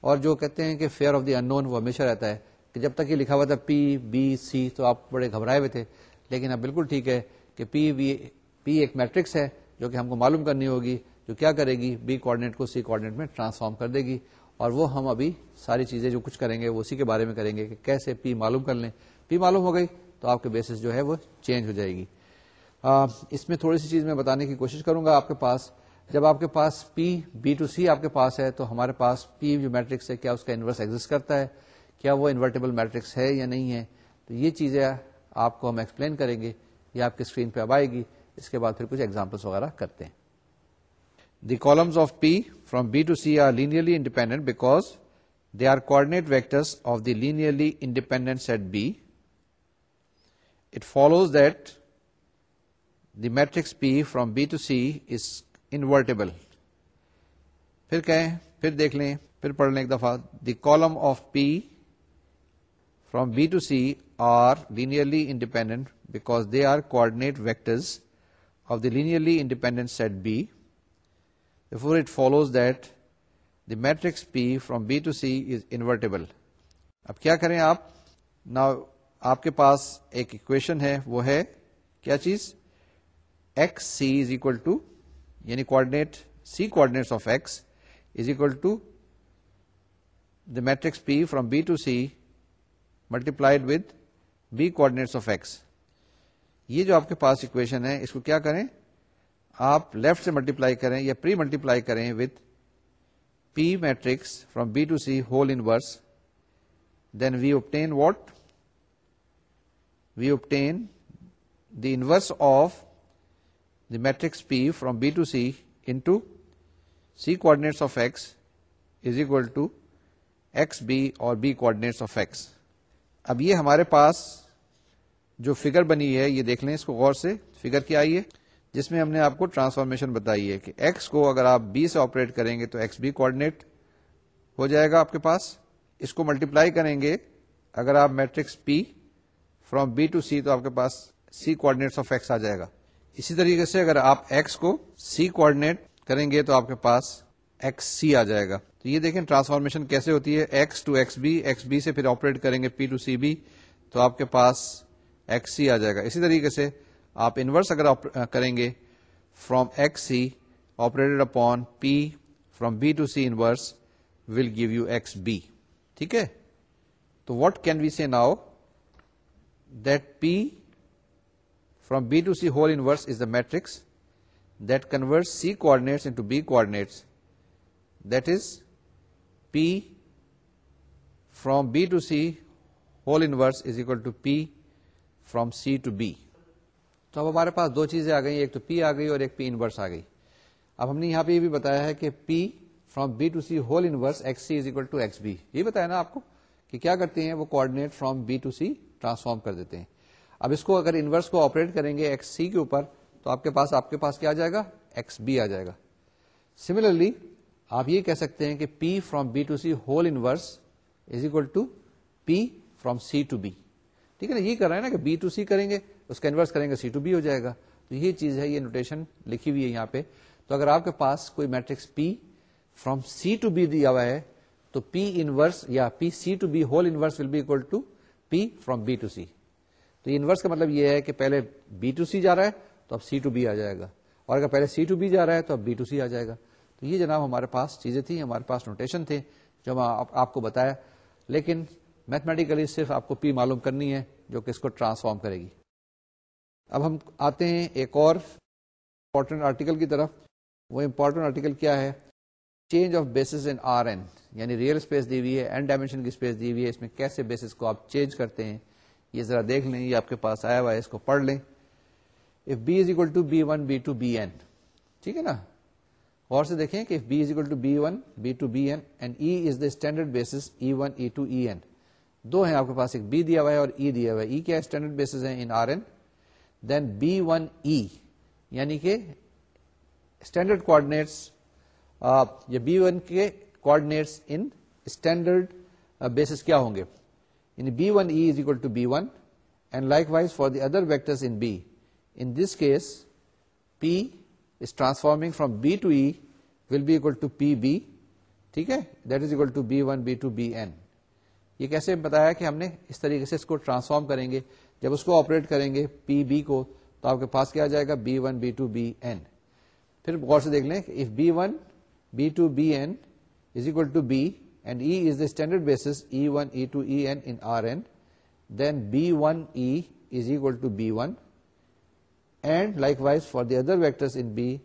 اور جو کہتے ہیں کہ فیئر آف دی ان نون وہ ہمیشہ رہتا ہے۔ کہ جب تک یہ لکھا ہوا تھا پی بی سی تو آپ بڑے گھبرائے ہوئے تھے۔ لیکن اب بالکل ٹھیک ہے کہ پی بی پی ایک میٹرکس ہے جو کہ ہم کو معلوم کرنی ہوگی جو کیا کرے گی۔ بی کوآڈینیٹ کو سی کوآڈینیٹ میں ٹرانسفارم کر دے گی اور وہ ہم ابھی ساری چیزیں جو کچھ کریں گے وہ اسی کے بارے میں کریں گے کہ کیسے پی معلوم کر لیں۔ پی معلوم ہو گئی تو آپ کے بیسس جو ہے وہ چینج ہو جائے گی۔ آ, اس میں تھوڑی سی چیز میں بتانے کی کوشش کروں گا آپ کے پاس۔ جب آپ کے پاس پی بی ٹو سی آپ کے پاس ہے تو ہمارے پاس پی جو میٹرکس ہے کیا اس کا انورس ایگزٹ کرتا ہے؟ کیا وہ انورٹیبل میٹرکس ہے یا نہیں ہے، تو یہ چیزیں آپ کو ہم ایکسپلین کریں گے، یہ آپ کی اسکرین پہ اب آئے گی۔ اس کے بعد پھر کچھ ایگزامپلس وغیرہ کرتے ہیں۔ The columns of P from B to C are linearly independent because they are coordinate vectors of the linearly independent set B it follows that the matrix P from B to C is invertible پھر کہیں، پھر دیکھ لیں، پھر پڑھ لیں ایک دفعہ۔ The column of P from B to C are linearly independent because they are coordinate vectors of the linearly independent set B. Therefore, it follows that the matrix P from B to C is invertible. اب کیا کریں آپ نا آپ کے پاس ایک equation ہے وہ ہے کیا چیز X C is equal to یعنی coordinate C coordinates of X is equal to the matrix P from B to C multiplied with B coordinates of X یہ جو آپ کے پاس اکویشن ہے، اس کو کیا کریں؟ آپ لیفٹ سے ملٹیپلائی کریں یا پری ملٹیپلائی کریں with P matrix from B to C whole inverse then we obtain what we obtain the inverse of the matrix P from B to C into C coordinates of X is equal to X B اور B coordinates of X اب یہ ہمارے پاس جو figure بنی ہے، یہ دیکھ لیں اس کو غور سے۔ فگر کیا آئی ہے؟ جس میں ہم نے آپ کو ٹرانسفارمیشن بتائی ہے کہ ایکس کو اگر آپ بی سے آپریٹ کریں گے تو ایکس بی کوآڈینیٹ ہو جائے گا آپ کے پاس۔ اس کو ملٹیپلائی کریں گے۔ اگر آپ matrix P from B to C تو آپ کے پاس سی کوآڈینیٹس آف ایکس آ جائے گا۔ اسی طریقے سے اگر آپ ایکس کو سی کوآڈینیٹ کریں گے تو آپ کے پاس ایکس سی آ جائے گا۔ تو یہ دیکھیں ٹرانسفارمیشن کیسے ہوتی ہے؟ X to X B X B سے پھر آپریٹ کریں گے پی ٹو سی بی تو آپ کے پاس ایکس سی آ جائے گا۔ اسی طریقے سے آپ انورس اگر کریں گے from X C operated upon P from B to C inverse will give you X B ٹھیک ہے؟ تو what can we see now that P from B to C whole inverse is the matrix that convert C coordinates into B coordinates that is P from B to C whole inverse is equal to P from C to B تو اب ہمارے پاس دو چیزیں آ گئی ایک تو پی آ گئی اور ایک پی انورس آ گئی۔ اب ہم نے یہاں پہ یہ بھی بتایا ہے کہ P from B to C whole inverse X C is equal to X B یہ بتایا نا آپ کو کہ کیا کرتے ہیں؟ وہ coordinate from B to C transform کر دیتے ہیں۔ اب اس کو اگر انورس کو آپریٹ کریں گے ایکس سی کے اوپر، تو آپ کے پاس، آپ کے پاس کیا آ جائے گا؟ ایکس بی آ جائے گا۔ سملرلی آپ یہ کہہ سکتے ہیں کہ P from B to C whole inverse is equal to P from C to B ٹھیک ہے نا؟ یہ کر رہا ہے نا کہ بی ٹو سی کریں گے، اس کا انورس کریں گے سی ٹو بی ہو جائے گا۔ تو یہ چیز ہے، یہ نوٹیشن لکھی ہوئی ہے یہاں پہ۔ تو اگر آپ کے پاس کوئی matrix P from C to B دیا ہوا ہے، تو پی انورس یا P C to B whole inverse will be equal to P from B to C تو یہ انورس کا مطلب یہ ہے کہ پہلے بی ٹو سی جا رہا ہے، تو اب سی ٹو بی آ جائے گا۔ اور اگر پہلے سی ٹو بی جا رہا ہے، تو اب بی ٹو سی آ جائے گا۔ تو یہ جناب ہمارے پاس چیزیں تھیں، ہمارے پاس نوٹیشن تھے، جو ہم آپ کو بتایا۔ لیکن میتھمیٹیکلی صرف آپ کو پی معلوم کرنی ہے، جو کہ اس کو ٹرانسفارم کرے گی۔ اب ہم آتے ہیں ایک اور امپورٹنٹ آرٹیکل کی طرف۔ وہ امپورٹنٹ آرٹیکل کیا ہے؟ Change of bases in R N یعنی ریئل اسپیس دی ہوئی ہے این ڈائمینشن کی اسپیس دی ہوئی ہے۔ اس میں کیسے بیسس کو آپ چینج کرتے ہیں؟ یہ ذرا دیکھ لیں، یہ آپ کے پاس آیا ہوا ہے، اس کو پڑھ لیں۔ If B is equal to B one B two B N ٹھیک ہے نا؟ اور سے دیکھیں کہ B is equal to B one B two B N and E is the standard basis E one E two E N دو ہیں آپ کے پاس، ایک بی دیا ہوا ہے اور ای دیا ہوا ہے۔ ای کیا اسٹینڈرڈ بیسس ہے in R N then B one E یعنی کہ اسٹینڈرڈ کوآڈینیٹس یا بی ون کے کوآڈینیٹس ان اسٹینڈرڈ بیسس کیا ہوں گے؟ یعنی B one E is equal to B one and likewise for the other vector in B in this case P is transforming from B to E will be equal to P B ٹھیک ہے that is equal to B one B two B N یہ کیسے بتایا کہ ہم نے اس طریقے سے اس کو ٹرانسفارم کریں گے؟ جب اس کو آپریٹ کریں گے پی بی کو تو آپ کے پاس کیا جائے گا؟ B one B two B n پھر غور سے دیکھ لیں if B one B two B n is equal to B and E is the standard basis E one E two E n in R n then B one E is equal to B one and likewise for the other vector in B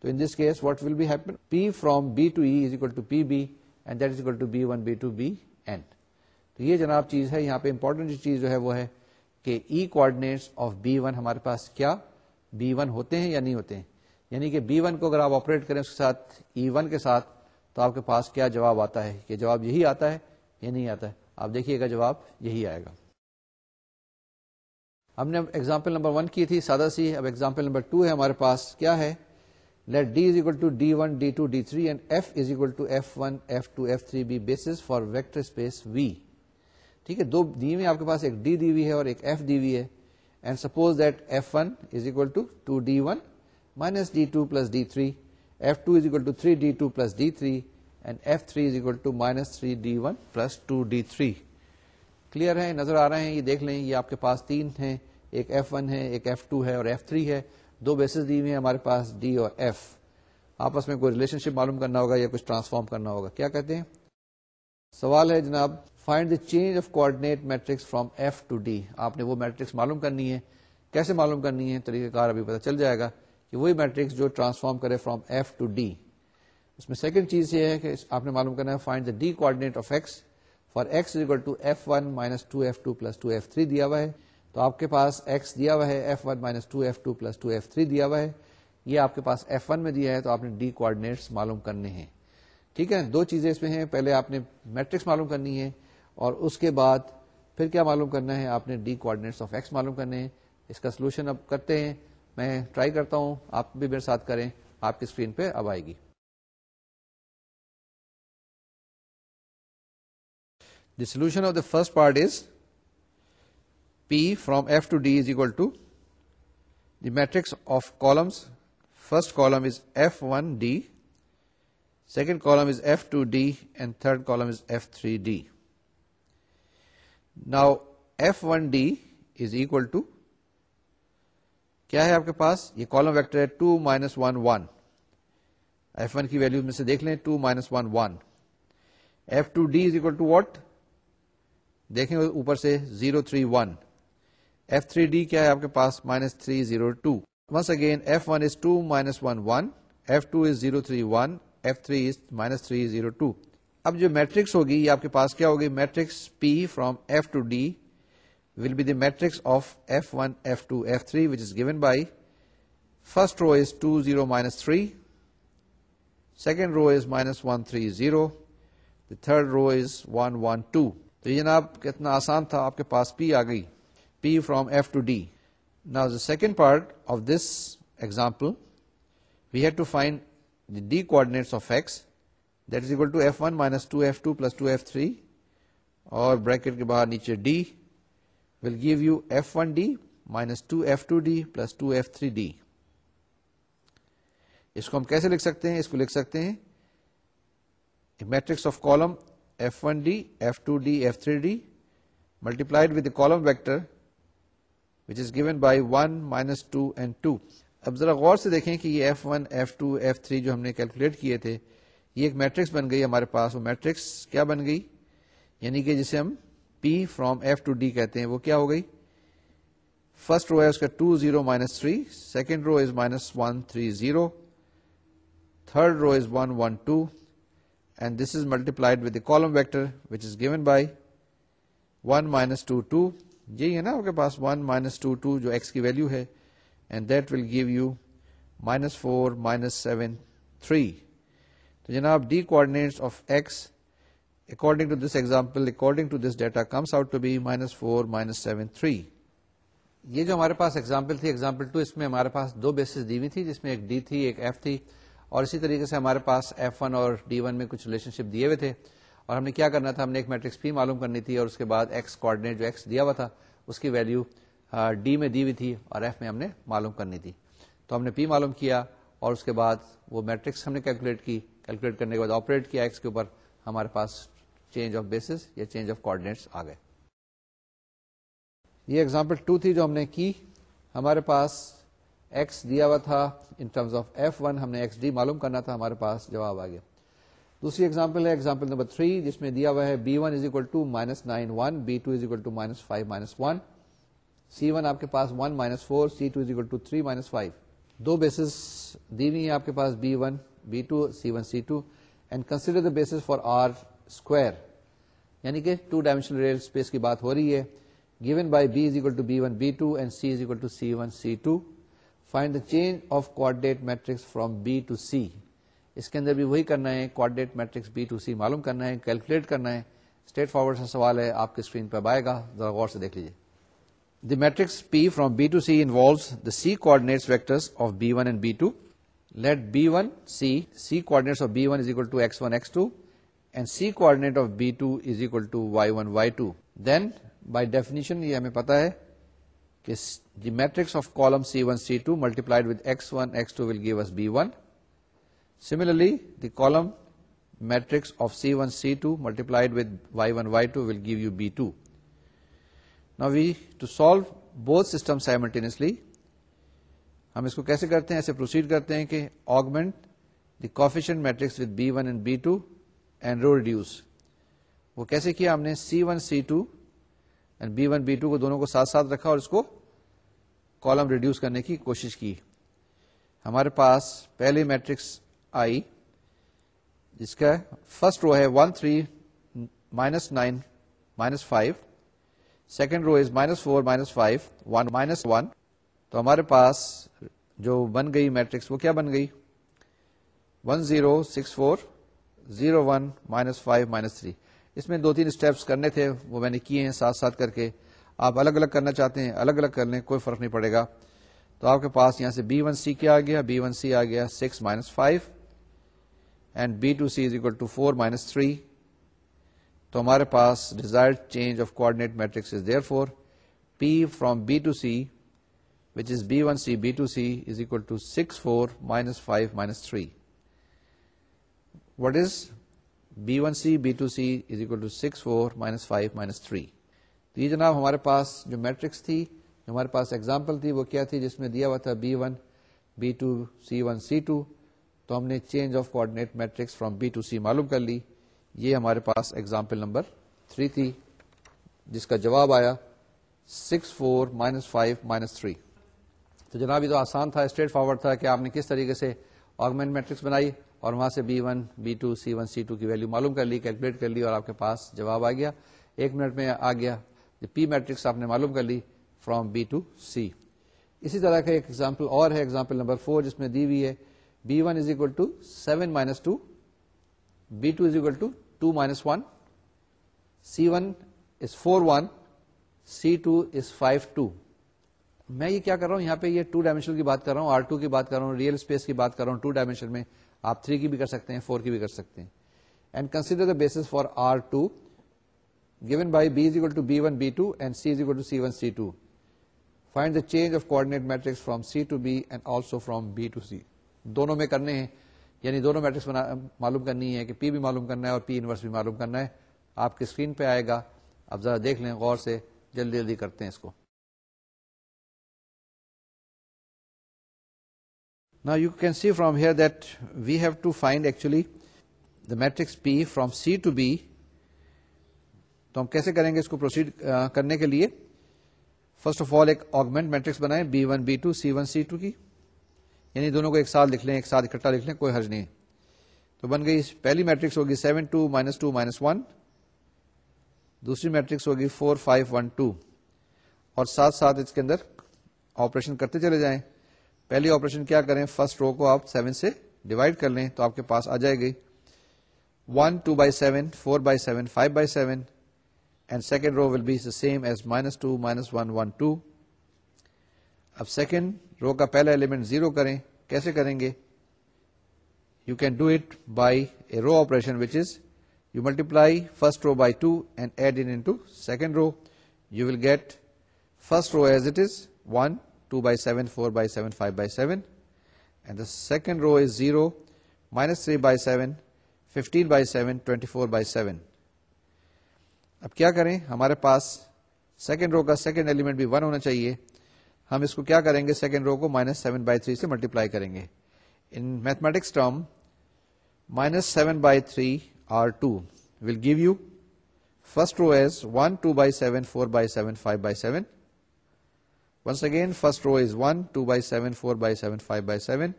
تو in this case what will be happen P from B to E is equal to P B and that is equal to B one B two B n تو یہ جناب چیز ہے، یہاں پہ important چیز جو ہے وہ ہے کہ E coordinates of B one ہمارے پاس کیا؟ بی ون ہوتے ہیں یا نہیں ہوتے ہیں؟ یعنی کہ بی ون کو اگر آپ آپریٹ کریں اس کے ساتھ e ای ون کے ساتھ تو آپ کے پاس کیا جواب آتا ہے؟ کہ جواب یہی آتا ہے یا نہیں آتا ہے؟ آپ دیکھیے گا جواب یہی آئے گا۔ ہم نے ایگزامپل نمبر ون کی تھی، سادہ سی، اب ایگزامپل نمبر ٹو ہے ہمارے پاس۔ کیا ہے؟ Let D is equal to D one D two D three and F is equal to F one F two F three be base for vector space V ٹھیک ہے؟ دو دی ہوئی آپ کے پاس ایک ڈی دی ہوئی ہے اور ایک ایف دی ہوئی ہے۔ And suppose that F one is equal to two D one minus D two plus D three F two is equal to three D two plus D three and F three is equal to minus three D one plus two D three clear ہے نظر آ رہے ہیں، یہ دیکھ لیں، یہ آپ کے پاس تین ہیں، ایک ایف ون ہے، ایک ایف ٹو ہے اور ایف تھری ہے۔ دو بیسز دی ہوئی ہیں ہمارے پاس ڈی اور ایف آپس میں کوئی ریلیشن شپ معلوم کرنا ہوگا یا کچھ ٹرانسفارم کرنا ہوگا۔ کیا کہتے ہیں؟ سوال ہے جناب find the change of coordinate matrix from F to D آپ نے وہ میٹرکس معلوم کرنی ہے۔ کیسے معلوم کرنی ہے؟ طریقہ کار ابھی پتا چل جائے گا کہ وہی میٹرکس جو ٹرانسفارم کرے فرام ایف ٹو ڈی اس میں سیکنڈ چیز یہ ہے کہ آپ نے معلوم کرنا ہے find the D coordinate of X for X equal to F one minus two F two plus two F three دیا ہوا ہے، تو آپ کے پاس ایکس دیا ہوا ہے، F one minus two F two plus two F three دیا ہوا ہے۔ یہ آپ کے پاس ایف ون میں دیا ہے، تو آپ نے ڈی کوآڈینیٹس معلوم کرنے ہیں۔ ٹھیک ہے، دو چیزیں اس میں ہیں۔ پہلے آپ نے میٹرکس معلوم کرنی ہے اور اس کے بعد پھر کیا معلوم کرنا ہے؟ آپ نے ڈی کوآڈینیٹس آف ایکس معلوم کرنے ہیں۔ اس کا سولوشن اب کرتے ہیں۔ میں ٹرائی کرتا ہوں، آپ بھی میرے ساتھ کریں۔ آپ کی اسکرین پہ اب آئے گی۔ The solution of the first part is P from F to D is equal to the matrix of columns first column is F one D second column is F two D and third column is F three D now F one D is equal to کیا ہے آپ کے پاس یہ column vector ہے two minus one one F one کی value میں سے دیکھ لیں two minus one one F two D is equal to what دیکھیں اوپر سے zero three one. F three D کیا ہے آپ کے پاس؟ Minus three zero two. Once again F one is two minus one one. F two is zero three one. F three is minus three zero two. اب جو matrix ہوگی یہ آپ کے پاس کیا ہوگی؟ Matrix P from F to D will be the matrix of F1, F2, F3, which is given by first row is 2, 0, minus 3, second row is minus 1, 3, 0, the third row is 1, 1, 2. تو یہ جناب کتنا آسان تھا، آپ کے پاس پی آ گئی۔ P from F to D نا the second part of this example we had to find the D coordinates of X that is equal to F one minus two F two plus two F three اور bracket کے باہر نیچے D will give you f1d minus 2f2d plus 2f3d اس کو ہم کیسے لکھ سکتے ہیں؟ اس کو لکھ سکتے ہیں۔ Matrix of column F one D F two D F three D multiplied with column vector which is given by one minus two and two اب ذرا غور سے دیکھیں کہ یہ F one F two F three جو ہم نے کیلکولیٹ کیے تھے، یہ ایک میٹرکس بن گئی ہمارے پاس. وہ میٹرکس کیا بن گئی؟ یعنی کہ جسے ہم P from F to D کہتے ہیں، وہ کیا ہو گئی؟ فرسٹ رو ہے اس کا two zero minus three second row is minus one three zero third row is one one two and this is multiplied with column vector which is given by one minus two two یہی ہے نا آپ کے پاس one minus two two جو X کی value ہے and that will give you minus four minus seven three تو جناب D coordinates of X according to this example according to this data comes out to be minus four minus seven three یہ جو ہمارے پاس example تھی example two اس میں ہمارے پاس دو بیسز دی ہوئی تھی جس میں ایک ڈی تھی ایک ایف تھی اور اسی طریقے سے ہمارے پاس ایف ون اور ڈی ون میں کچھ ریلیشن شپ دیے ہوئے تھے۔ اور ہم نے کیا کرنا تھا؟ ہم نے ایک میٹرکس پی معلوم کرنی تھی اور اس کے بعد ایکس کوآڈینیٹ جو ایکس دیا ہوا تھا، اس کی ویلو ڈی میں دی ہوئی تھی اور ایف میں ہم نے معلوم کرنی تھی۔ تو ہم نے پی معلوم کیا اور اس کے بعد وہ میٹرکس ہم نے کیلکولیٹ کی۔ کیلکولیٹ کرنے کے بعد آپریٹ کیا ایکس کے اوپر۔ ہمارے پاس چینج آف بیسس یا چینج آف کوآڈینیٹس آ گئے۔ یہ ایگزامپل ٹو تھی جو ہم نے کی۔ ہمارے پاس ایکس دیا ہوا تھا in terms of F one ہم نے ایکس ڈی معلوم کرنا تھا، ہمارے پاس جواب آ گیا۔ دوسری ایگزامپل ہے ایگزامپل نمبر تھری جس میں دیا ہوا ہے B one is equal to minus nine one B two is equal to minus five minus one C one آپ کے پاس one minus four C two is equal to three minus five do bases دی ہوئی ہیں آپ کے پاس B one B two C one C two and consider the base for R square یعنی کہ two dimensional rail space کی بات ہو رہی ہے۔ Given by B is equal to B one B two and C is equal to C one C two find the change of coordinate matrix from B to C اس کے اندر بھی وہی کرنا ہے coordinate matrix B to C معلوم کرنا ہے calculate کرنا ہے۔ اسٹریٹ فارورڈ سے سوال ہے، آپ کی اسکرین پہ آئے گا۔ ذرا غور سے دیکھ لیجیے the matrix P from B to C involves the C coordinates vectors of B one and B two let B one C C coordinates of B one is equal to X one X two and C coordinate of B two is equal to Y one Y two then by definition یہ ہمیں پتا ہے کہ the matrix of column C one C two multiplied with X one X two will give us B one similarly the column matrix of C one C two multiplied with Y one Y two will give you B two نا we to solve both system simultaneously ہم اس کو کیسے کرتے ہیں؟ ایسے proceed کرتے ہیں کہ augment the coefficient matrix with B one and B two and row reduce وہ کیسے کیا ہم نے؟ C one C two B one B two کو دونوں کو ساتھ ساتھ رکھا اور اس کو کالم ریڈیوس کرنے کی کوشش کی۔ ہمارے پاس پہلی میٹرکس آئی، جس کا فرسٹ رو ہے one three minus nine minus five second row is minus four minus five one minus one تو ہمارے پاس جو بن گئی میٹرکس وہ کیا بن گئی؟ One zero six four zero one minus five minus three اس میں دو تین اسٹیپس کرنے تھے، وہ میں نے کیے ہیں ساتھ ساتھ کر کے۔ آپ الگ الگ کرنا چاہتے ہیں، الگ الگ کر لیں، کوئی فرق نہیں پڑے گا۔ تو آپ کے پاس یہاں سے بی ون سی کیا آ گیا بی ون سی آ گیا six minus five and B two C is equal to four minus three تو ہمارے پاس desire change of coordinate matrix is therefore P from B to C which is B one C B two C is equal to six four minus five minus three what is B one C B two C is equal to six four minus five minus three تو یہ جناب ہمارے پاس جو matrix تھی، جو ہمارے پاس ایگزامپل تھی، وہ کیا تھی؟ جس میں دیا ہوا تھا B one B two C one C two تو ہم نے change of coordinate matrix from B to C معلوم کر لی۔ یہ ہمارے پاس ایگزامپل نمبر تھری تھی، جس کا جواب آیا six four minus five minus three تو جناب یہ تو آسان تھا اسٹریٹ فارورڈ تھا کہ آپ نے کس طریقے سے آگمنٹ میٹرکس بنائی۔ اور وہاں سے B one B two C one C two کی ویلو معلوم کر لی کیلکولیٹ کر لی اور آپ کے پاس جواب آ گیا۔ ایک منٹ میں آ گیا۔ پی میٹرکس آپ نے معلوم کر لی فرام بی ٹو سی اسی طرح کا ایک ایگزامپل اور ہے ایگزامپل نمبر فور جس میں دی ہوئی ہے۔ B one is equal to seven minus two B two is equal to two minus one C one is four one C two is five two میں یہ کیا کر رہا ہوں؟ یہاں پہ یہ ٹو ڈائمینشن کی بات کر رہا ہوں آر ٹو کی بات کر رہا ہوں ریئل اسپیس کی بات کر رہا ہوں ٹو ڈائمینشن میں آپ تھری کی بھی کر سکتے ہیں فور کی بھی کر سکتے ہیں. And consider the base for R two given by B is equal to B1, B2 and C is equal to C1, C2. Find the change of coordinate matrix from C to B and also from B to C. دونوں میں کرنے ہیں. یعنی دونوں matrix معلوم کرنی ہے کہ پی بھی معلوم کرنا ہے اور پی انورس بھی معلوم کرنا ہے. آپ کی اسکرین پہ آئے گا. اب ذرا دیکھ لیں غور سے. جلدی جلدی کرتے ہیں اس کو. نا you can see from here that we have to find actually the matrix P from C to B تو ہم کیسے کریں گے اس کو پروسیڈ کرنے کے لیے فرسٹ آف آل ایک آگمنٹ میٹرکس بنائیں B one B two C one C two کی یعنی دونوں کو ایک ساتھ لکھ لیں ایک ساتھ اکٹھا لکھ لیں کوئی حرج نہیں تو بن گئی پہلی میٹرکس ہوگی seven two minus two minus one دوسری میٹرکس ہوگی فور فائیو ون ٹو اور ساتھ ساتھ اس کے اندر آپریشن کرتے چلے جائیں پہلی آپریشن کیا کریں؟ فرسٹ رو کو آپ سیون سے ڈیوائڈ کر لیں تو آپ کے پاس آ جائے گی. One two by seven four by seven five by seven and second row will be same as minus two minus one one two اب سیکنڈ رو کا پہلا ایلیمنٹ زیرو کریں کیسے کریں گے you can do it by a row operation which is you multiply first row by two and add in to second row you will get first row as it is one two by seven four by seven five by seven and the second row is zero minus three by seven fifteen by seven twenty four by seven اب کیا کریں؟ ہمارے پاس second row کا second element بھی one ہونا چاہیے۔ ہم اس کو کیا کریں گے؟ سیکنڈ رو کو مائنس سیون بائی تھری سے ملٹیپلائی کریں گے۔ In mathematics term minus seven by three R two will give you first row as one two by seven four by seven five by seven once again first row is one two by seven four by seven five by seven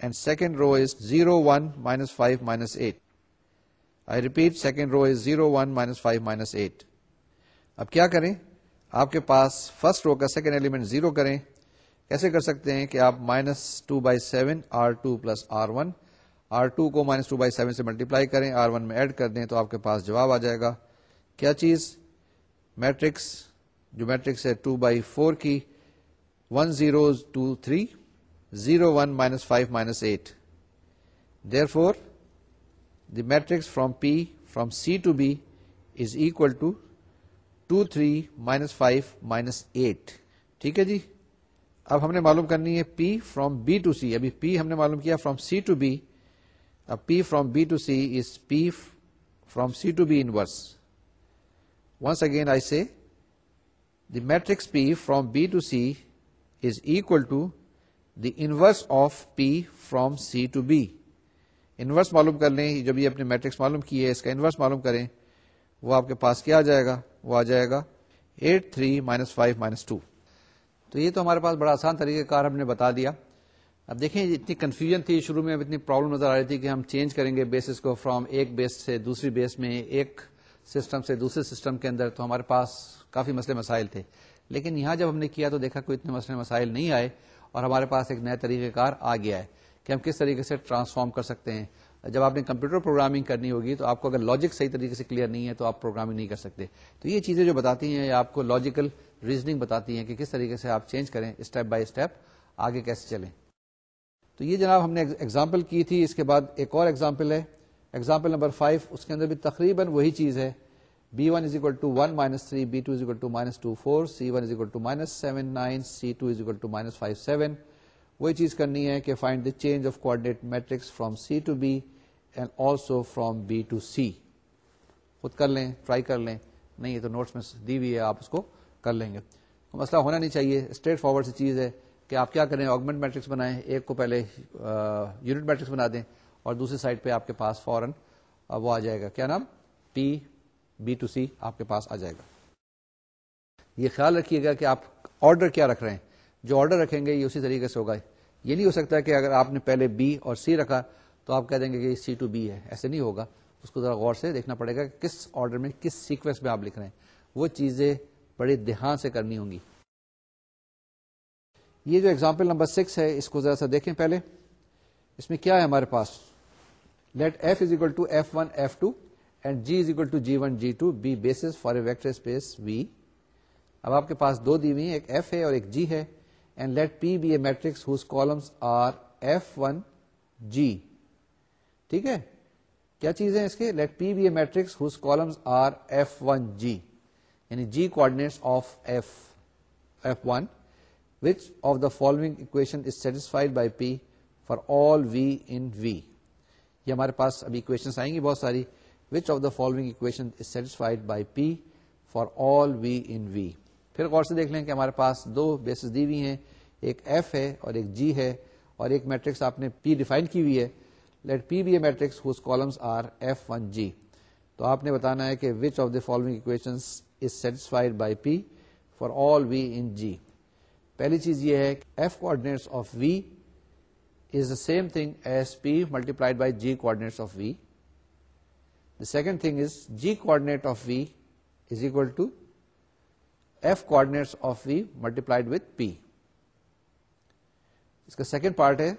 and second row is zero one minus five minus eight I repeat second row is zero one minus five minus eight اب کیا کریں؟ آپ کے پاس first row کا second element zero کریں۔ کیسے کر سکتے ہیں کہ آپ minus two by seven R two plus R one R two کو مائنس ٹو بائی سیون سے ملٹیپلائی کریں آر ون میں ایڈ کر دیں تو آپ کے پاس جواب آ جائے گا۔ کیا چیز؟ میٹرکس جو میٹرکس ہے ٹو بائی فور کی one zero two three zero one minus five minus eight therefore the matrix from P from C to B is equal to two three minus five minus eight ٹھیک ہے جی؟ اب ہم نے معلوم کرنی ہے P from B to C ابھی پی ہم نے معلوم کیا فرام سی ٹو بی اب P from B to C is P from C to B inverse once again I see the matrix P from B to C is equal to the inverse of P from C to B inverse معلوم کر لیں، جب یہ اپنے matrix معلوم کی ہے، اس کا انورس معلوم کریں، وہ آپ کے پاس کیا آ جائے گا؟ وہ آ جائے گا eight three minus five minus two تو یہ تو ہمارے پاس بڑا آسان طریقہ کار ہم نے بتا دیا۔ اب دیکھیں، اتنی کنفیوژن تھی شروع میں اتنی پرابلم نظر آ رہی تھی کہ ہم چینج کریں گے بیسس کو فرام ایک بیس سے دوسری بیس میں، ایک سسٹم سے دوسرے سسٹم کے اندر۔ تو ہمارے پاس کافی مسئلے مسائل تھے۔ لیکن یہاں جب ہم نے کیا تو دیکھا کوئی اتنے مسئلے مسائل نہیں آئے اور ہمارے پاس ایک نیا طریقہ کار آ گیا ہے کہ ہم کس طریقے سے ٹرانسفارم کر سکتے ہیں۔ جب آپ نے کمپیوٹر پروگرامنگ کرنی ہوگی تو آپ کو اگر لاجک صحیح طریقے سے کلیئر نہیں ہے تو آپ پروگرامنگ نہیں کر سکتے۔ تو یہ چیزیں جو بتاتی ہیں آپ کو لاجیکل ریزننگ بتاتی ہیں کہ کس طریقے سے آپ چینج کریں اسٹیپ بائی اسٹیپ آگے کیسے چلیں۔ تو یہ جناب ہم نے ایگزامپل کی تھی، اس کے بعد ایک اور ایگزامپل ہے۔ ایگزامپل نمبر فائیو اس کے اندر بھی تقریباً وہی چیز ہے۔ B one is equal to one minus three B two is equal to minus two four C one is equal to minus seven nine C two is equal to minus five seven وہی چیز کرنی ہے کہ find the change of coordinate matrix from C to B and also from B to C خود کر لیں try کر لیں نہیں یہ تو نوٹس میں دی ہوئی ہے آپ اس کو کر لیں گے مسئلہ ہونا نہیں چاہیے اسٹریٹ فارورڈ سی چیز ہے کہ آپ کیا کریں آگمنٹ میٹرکس بنائیں ایک کو پہلے یونٹ میٹرکس بنا دیں اور دوسری سائڈ پہ آپ کے پاس فورن وہ آ جائے گا کیا نام پی بی ٹو سی آپ کے پاس آ جائے گا۔ یہ خیال رکھیے گا کہ آپ آرڈر کیا رکھ رہے ہیں۔ جو آرڈر رکھیں گے، یہ اسی طریقے سے ہوگا۔ یہ نہیں ہو سکتا کہ اگر آپ نے پہلے بی اور سی رکھا تو آپ کہہ دیں گے کہ سی ٹو بی ہے۔ ایسے نہیں ہوگا۔ اس کو ذرا غور سے دیکھنا پڑے گا کہ کس آرڈر میں، کس سیکوینس میں آپ لکھ رہے ہیں۔ وہ چیزیں بڑے دھیان سے کرنی ہوں گی۔ یہ جو ایگزامپل نمبر سکس ہے، اس کو ذرا سا دیکھیں پہلے۔ اس میں کیا ہے ہمارے پاس؟ Let F is equal to F one F two and G is equal to G one G two be base for a vector space V اب آپ کے پاس دو دی ہوئی ایک ایف ہے اور ایک جی ہے۔ And let P be a matrix whose columns are F one G ٹھیک ہے؟ کیا چیز ہے اس کے؟ Let P be a matrix whose columns are F one G یعنی G coordinates of F F one which of the following equation is satisfied by P for all V in V یہ ہمارے پاس ابھی equation آئیں گی بہت ساری۔ Which of the following equation is satisfied by P for all V in V پھر غور سے دیکھ لیں کہ ہمارے پاس دو بیسز دی ہوئی ہیں، ایک ایف ہے اور ایک جی ہے، اور ایک میٹرکس آپ نے پی ڈیفائن کی ہوئی ہے۔ Let P be a matrix whose columns are F one G تو آپ نے بتانا ہے کہ which of the following equation is satisfied by P for all V in G پہلی چیز یہ ہے F coordinates of V is the same thing as P multiplied by G coordinates of V the second thing is G coordinate of V is equal to F coordinates of V multiplied with P اس کا second part ہے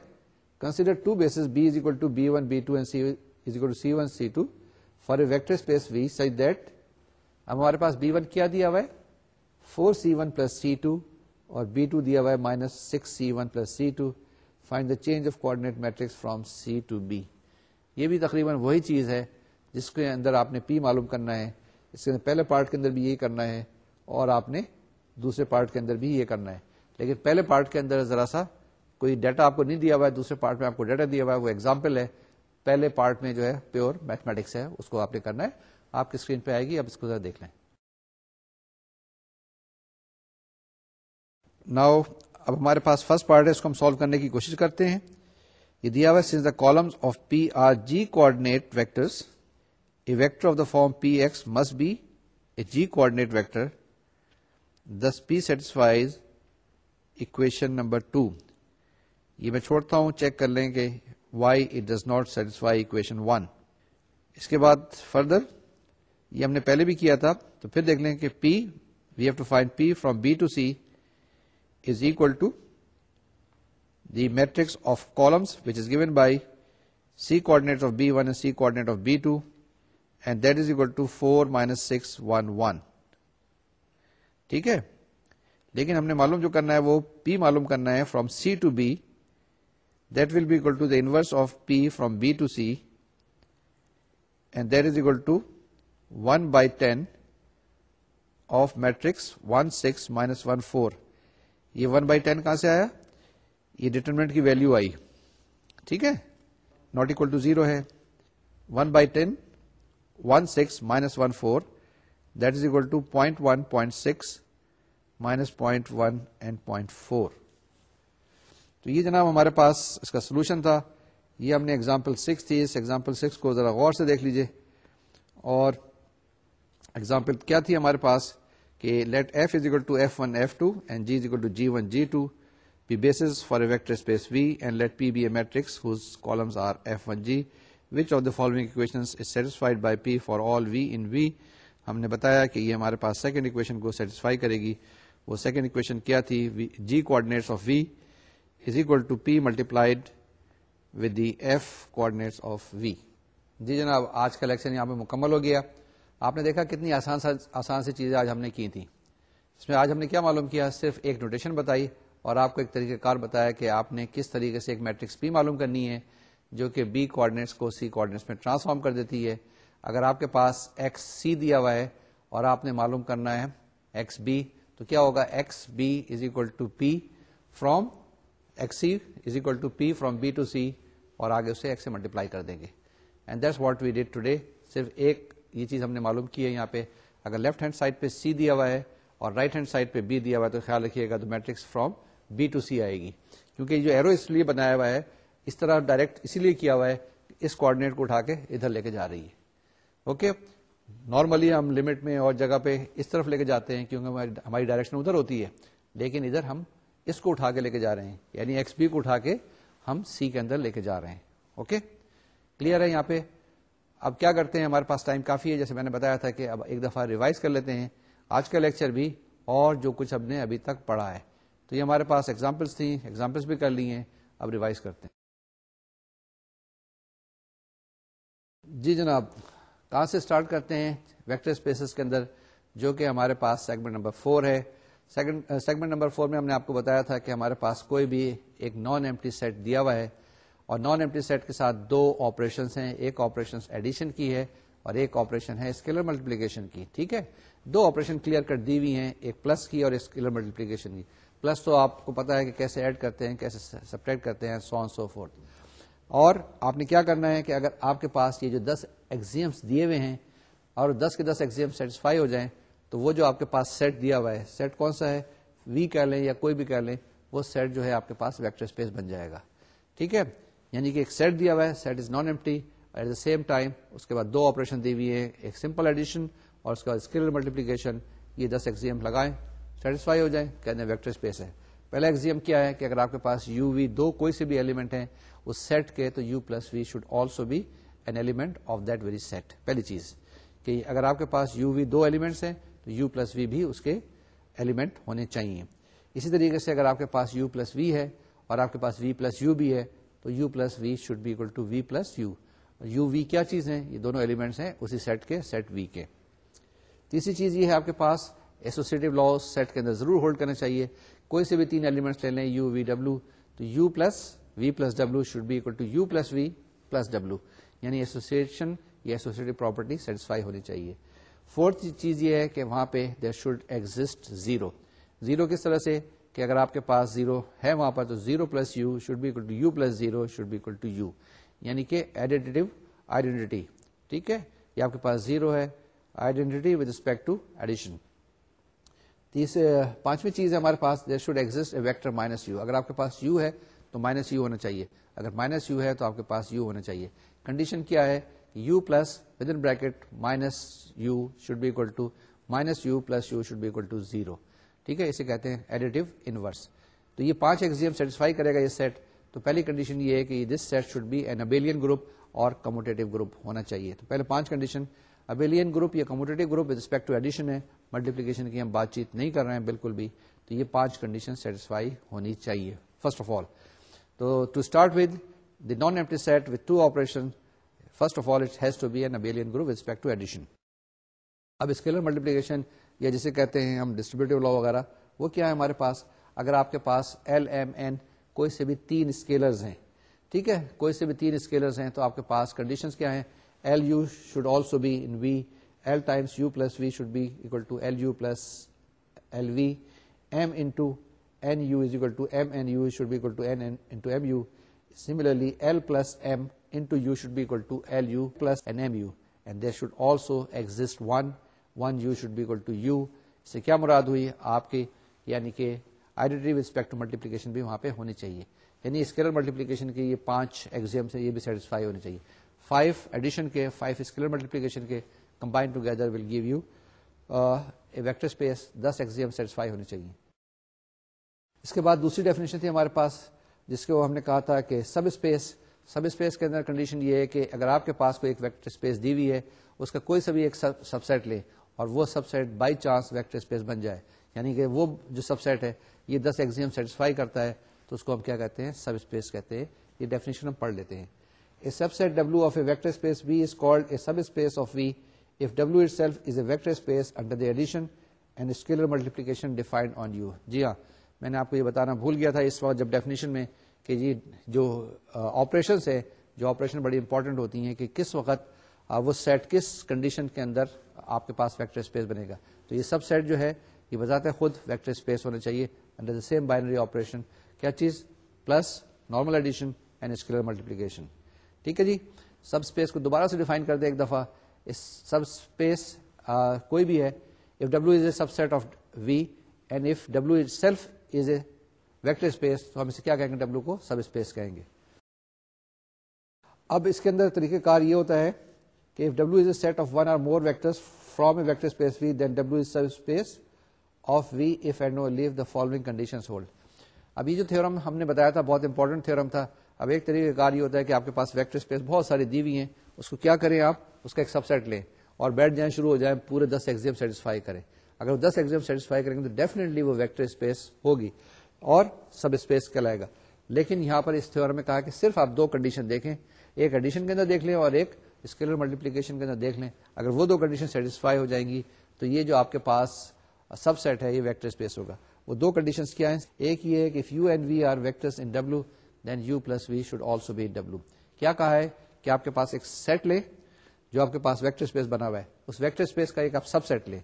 consider two base B is equal to B one B two and C is equal to C one C two for a vector space V such that اب ہمارے پاس B one کیا دیا ہوا ہے four C one plus C two اور B two دیا ہوا ہے minus six C one plus C two find the change of coordinate matrix from C to B یہ بھی تقریباً وہی چیز ہے جس کے اندر آپ نے پی معلوم کرنا ہے، اس کے پہلے پارٹ کے اندر بھی یہی کرنا ہے اور آپ نے دوسرے پارٹ کے اندر بھی یہ کرنا ہے۔ لیکن پہلے پارٹ کے اندر ذرا سا کوئی ڈیٹا آپ کو نہیں دیا ہوا ہے، دوسرے پارٹ میں آپ کو ڈیٹا دیا ہوا ہے، وہ ایگزامپل ہے۔ پہلے پارٹ میں جو ہے پیور میتھمیٹکس ہے، اس کو آپ نے کرنا ہے۔ آپ کی اسکرین پہ آئے گی، اب اس کو ذرا دیکھ لیں۔ ناؤ اب ہمارے پاس فرسٹ پارٹ ہے، اس کو ہم سالو کرنے کی کوشش کرتے ہیں۔ یہ دیا ہوا since the columns of P are G coordinate vectors a vector of the form P X must be a G coordinate vector this P satisfies equation number two یہ میں چھوڑتا ہوں چیک کر لیں کہ why it does not satisfy equation one اس کے بعد further یہ ہم نے پہلے بھی کیا تھا، تو پھر دیکھ لیں کہ P we have to find P from B to C is equal to the matrix of columns which is given by C coordinate of B one C coordinate of B two and that is equal to four minus six one one ٹھیک ہے؟ لیکن ہم نے معلوم جو کرنا ہے وہ پی معلوم کرنا ہے from C to B that will be equal to the inverse of P from B to C, and that is equal to 1 by 10 of matrix 1 6 minus 1 4. یہ 1 by 10 کہاں سے آیا؟ یہ ڈیٹرمنٹ کی ویلو آئی۔ ٹھیک ہے؟ ناٹ اکول ٹو زیرو ہے۔ One by ten 1 by 10 1 6 minus 1 4 that is equal to 0.1 0.6 minus 0.1 and 0.4 تو یہ جناب ہمارے پاس اس کا سولوشن تھا۔ یہ ہم نے ایگزامپل سکس تھی۔ اس ایگزامپل سکس کو ذرا غور سے دیکھ لیجیے۔ اور ایگزامپل کیا تھی ہمارے پاس؟ کہ let F is equal to F one F two and G is equal to G one G two be base for a vector space V and let P be a matrix whose columns are F one G which of the following equation is satisfied by P for all V in V ہم نے بتایا کہ یہ ہمارے پاس second equation کو satisfy کرے گی۔ وہ سیکنڈ اکویشن کیا تھی؟ G coordinates of V is equal to P multiplied with the F coordinates of V جی جناب، آج کا لیکچر یہاں پہ مکمل ہو گیا۔ آپ نے دیکھا کتنی آسان آسان سی چیزیں آج ہم نے کی تھیں۔ اس میں آج ہم نے کیا معلوم کیا؟ صرف ایک نوٹیشن بتائی اور آپ کو ایک طریقہ کار بتایا کہ آپ نے کس طریقے سے ایک میٹرکس پی معلوم کرنی ہے۔ جو کہ بی کوآڈینیٹس کو سی کوآڈینیٹس میں ٹرانسفارم کر دیتی ہے۔ اگر آپ کے پاس ایکس سی دیا ہوا ہے اور آپ نے معلوم کرنا ہے ایکس بی تو کیا ہوگا؟ X B is equal to P from X C is equal to P from B to C اور آگے اسے ایکس سے ملٹیپلائی کر دیں گے۔ And that's what we did today صرف ایک یہ چیز ہم نے معلوم کی ہے یہاں پہ۔ اگر لیفٹ ہینڈ سائڈ پہ سی دیا ہوا ہے اور رائٹ ہینڈ سائڈ پہ بی دیا ہوا ہے، تو خیال رکھیے گا تو matrix from B to C آئے گی۔ کیونکہ یہ جو ایرو اس لیے بنایا ہوا ہے اس طرح ڈائریکٹ اسی لیے کیا ہوا ہے اس کوآڈینیٹ کو اٹھا کے ادھر لے کے جا رہی ہے۔ اوکے نارملی ہم لمٹ میں اور جگہ پہ اس طرف لے کے جاتے ہیں کیونکہ ہماری ڈائریکشن ادھر ہوتی ہے۔ لیکن ادھر ہم اس کو اٹھا کے لے کے جا رہے ہیں۔ یعنی ایکس بی کو اٹھا کے ہم سی کے اندر لے کے جا رہے ہیں۔ اوکے کلیئر ہے یہاں پہ؟ اب کیا کرتے ہیں؟ ہمارے پاس ٹائم کافی ہے۔ جیسے میں نے بتایا تھا کہ اب ایک دفعہ ریوائز کر لیتے ہیں۔ آج کا لیکچر بھی اور جو کچھ ہم نے ابھی تک پڑھا ہے۔ تو یہ ہمارے پاس ایگزامپلس تھیں۔ ایگزامپلس بھی کر لی ہیں۔ اب ریوائز کرتے ہیں۔ جی جناب، کہاں سے اسٹارٹ کرتے ہیں؟ ویکٹر اسپیسز کے اندر، جو کہ ہمارے پاس سیگمنٹ نمبر فور ہے۔ سیگمنٹ نمبر فور میں ہم نے آپ کو بتایا تھا کہ ہمارے پاس کوئی بھی ایک نان ایمٹی سیٹ دیا ہوا ہے۔ اور نان ایمٹی سیٹ کے ساتھ دو آپریشن ہیں۔ ایک آپریشن ایڈیشن کی ہے اور ایک آپریشن ہے اسکیلر ملٹیپلیکیشن کی۔ ٹھیک ہے؟ دو آپریشن کلیئر کر دی ہوئی ہیں، ایک پلس کی اور اسکیلر ملٹیپلیکیشن کی۔ پلس تو آپ کو پتا ہے کہ کیسے ایڈ کرتے ہیں، کیسے سپریٹ کرتے ہیں سو سو فورتھ اور آپ نے کیا کرنا ہے کہ اگر آپ کے پاس یہ جو دس ایگزیمس دیے ہوئے ہیں اور دس کے دس ایگزیم سیٹسفائی ہو جائیں تو وہ جو آپ کے پاس سیٹ دیا ہوا ہے سیٹ کون سا ہے؟ وی کہہ لیں یا کوئی بھی کہہ لیں، وہ سیٹ جو ہے آپ کے پاس ویکٹر اسپیس بن جائے گا۔ ٹھیک ہے؟ یعنی کہ ایک سیٹ دیا ہوا ہے set is non empty at the same time اس کے بعد دو آپریشن دی ہوئی ہے ایک سمپل ایڈیشن اور اس کے بعد اسکل ملٹیپلیکیشن یہ دس ایگزیم لگائیں سیٹسفائی ہو جائیں، کہتے ہیں ویکٹر اسپیس ہے۔ پہلا ایگزیم کیا ہے کہ اگر آپ کے پاس یو وی دو کوئی سے بھی ایلیمنٹ ہیں، اس سیٹ کے تو U plus V should also be an element of that very set پہلی چیز کہ اگر آپ کے پاس یو وی دو ایلیمنٹس ہیں، تو یو پلس وی بھی اس کے ایلیمنٹ ہونے چاہیے۔ اسی طریقے سے اگر آپ کے پاس یو پلس وی ہے اور آپ کے پاس وی پلس یو بھی ہے، تو U plus V should be equal to V plus U U V کیا چیز ہے یہ دونوں ایلیمنٹس ہیں اسی سیٹ کے سیٹ وی کے۔ تیسری چیز یہ ہے آپ کے پاس ایسوسیٹو لا سیٹ کے اندر ضرور ہولڈ کرنا چاہیے۔ کوئی سے بھی تین ایلیمنٹس لے لیں یو وی ڈبلو تو U plus V plus W should be equal to U plus V plus W یعنی ایسوسیشن یا ایسوسیٹو پراپرٹی سیٹسفائی ہونی چاہیے۔ فورتھ چیز یہ ہے کہ وہاں پہ there should exist zero zero کس طرح سے؟ کہ اگر آپ کے پاس زیرو ہے وہاں پر، تو zero plus U should be equal to U plus zero should be equal to U یعنی کہ ایڈیٹیو آئیڈینٹی ٹھیک ہے؟ یہ آپ کے پاس زیرو ہے identity with respect to addition پانچویں چیز ہے ہمارے پاس there should exist a vector minus U اگر آپ کے پاس یو ہے تو مائنس یو ہونا چاہیے۔ اگر مائنس یو ہے تو آپ کے پاس یو ہونا چاہیے۔ کنڈیشن کیا ہے؟ U plus with in bracket minus U should be equal to minus U plus U should be equal to zero ٹھیک ہے؟ اسے کہتے ہیں ایڈیٹو انورس تو یہ پانچ ایگزیم سیٹسفائی کرے گا یہ سیٹ تو پہلی کنڈیشن یہ ہے کہ this set should be an abelian group اور کموٹیو گروپ ہونا چاہیے۔ تو پہلے پانچ کنڈیشن ابیلین گروپ یا commutative group with respect to addition ہے ملٹیپلیکیشن کی ہم بات چیت نہیں کر رہے ہیں بالکل بھی، تو یہ پانچ کنڈیشن سیٹسفائی ہونی چاہیے۔ فرسٹ آف آل تو to start with the non empty set with two operation first of all it has to be an abelian group respect to addition اب اسکیلر ملٹیپلیکیشن یا جسے کہتے ہیں ہم ڈسٹریبیوٹیو لا وغیرہ، وہ کیا ہے ہمارے پاس؟ اگر آپ کے پاس ایل ایم این کوئی سے بھی تین اسکیلرز ہیں، ٹھیک ہے، کوئی سے بھی تین اسکیلرز ہیں تو آپ کے پاس کنڈیشن کیا ہیں؟ L U should also be in V L times U plus V should be equal to L U plus L V M into N U is equal to M N U should be equal to N into M U similarly L plus M into U should be equal to L U plus N M U and there should also exist one one U should be equal to U اس سے کیا مراد ہوئی؟ آپ کی یعنی کہ identity respect multiplication بھی وہاں پہ ہونی چاہیے. یعنی اسکیلر ملٹیپلیکیشن کے یہ پانچ ایگزام سے یہ بھی سیٹسفائی ہونی چاہیے. فائیو ایڈیشن کے فائیو اسکیلر ملٹیپلیکیشن کے combine together will give you a vector space this axiom satisfy ہونی چاہیے اس کے بعد دوسری ڈیفینیشن تھی ہمارے پاس جس کو ہم نے کہا تھا کہ سب اسپیس سب اسپیس کے اندر کنڈیشن یہ ہے کہ اگر آپ کے پاس کوئی ایک ویکٹر اسپیس دی ہوئی ہے اس کا کوئی سا بھی ایک سب سیٹ لے اور وہ subset by chance vector space بن جائے یعنی کہ وہ جو سب سیٹ ہے یہ دس ایگزیم سیٹسفائی کرتا ہے تو اس کو ہم کیا کہتے ہیں سب اسپیس کہتے ہیں یہ ڈیفینیشن ہم پڑھ لیتے ہیں a subset W of a vector space V is called a subspace of V if W itself is a vector space under the addition and scalar multiplication جی ہاں میں نے آپ کو یہ بتانا بھول گیا تھا اس وقت جب ڈیفینیشن میں کہ جی جو آپریشن ہے جو آپریشن بڑی امپورٹنٹ ہوتی ہیں کہ کس وقت وہ سیٹ کس کنڈیشن کے اندر آپ کے پاس ویکٹر اسپیس بنے گا۔ تو یہ سب سیٹ جو ہے، یہ بتاتے خود ویکٹر اسپیس ہونا چاہیے under the same binary operation کیا چیز؟ Plus normal addition and scalar multiplication ٹھیک ہے جی؟ سب اسپیس کو دوبارہ سے ڈیفائن کر دیں ایک دفعہ. اس سب اسپیس کوئی بھی ہے if W is a subset of V and if W self is a vector space تو ہم اسے کیا کہیں گے؟ ڈبلو کو سب اسپیس کہیں گے. اب اس کے اندر طریقہ کار یہ ہوتا ہے کہ if W is a set of one or more vector from a vector space V then W is subspace of V if and only if the following condition hold اب یہ جو تھورم ہم نے بتایا تھا، بہت انپورٹنٹ تھورم تھا اب ایک طریقہ کار یہ ہوتا ہے کہ آپ کے پاس ویکٹر اسپیس بہت ساری دی ہوئی ہیں، اس کو کیا کریں آپ؟ اس کا ایک سب سیٹ لیں اور بیٹھ جائیں، شروع ہو جائیں، پورے دس ایگزام سیٹسفائی کریں۔ اگر وہ دس ایگزام سیٹسفائی کریں گے تو ڈیفینیٹلی وہ ویکٹر اسپیس ہوگی اور سب اسپیس کہلائے گا۔ لیکن یہاں پر اس تھیور میں کہا کہ صرف آپ دو کنڈیشن دیکھیں۔ ایک ایڈیشن کے اندر دیکھ لیں اور ایک اسکیلر ملٹیپلیکیشن کے اندر دیکھ لیں۔ اگر وہ دو کنڈیشن سیٹسفائی ہو جائیں گی تو یہ جو آپ کے پاس سب سیٹ ہے، یہ ویکٹر اسپیس ہوگا۔ وہ دو کنڈیشن کیا ہیں؟ ایک یہ ہے کہ U and V are vector in W then U plus V should also be W کیا کہا ہے کہ آپ کے پاس ایک سیٹ لے جو آپ کے پاس ویکٹر اسپیس بنا ہوا ہے۔ اس ویکٹر اسپیس کا ایک آپ سب سیٹ لے۔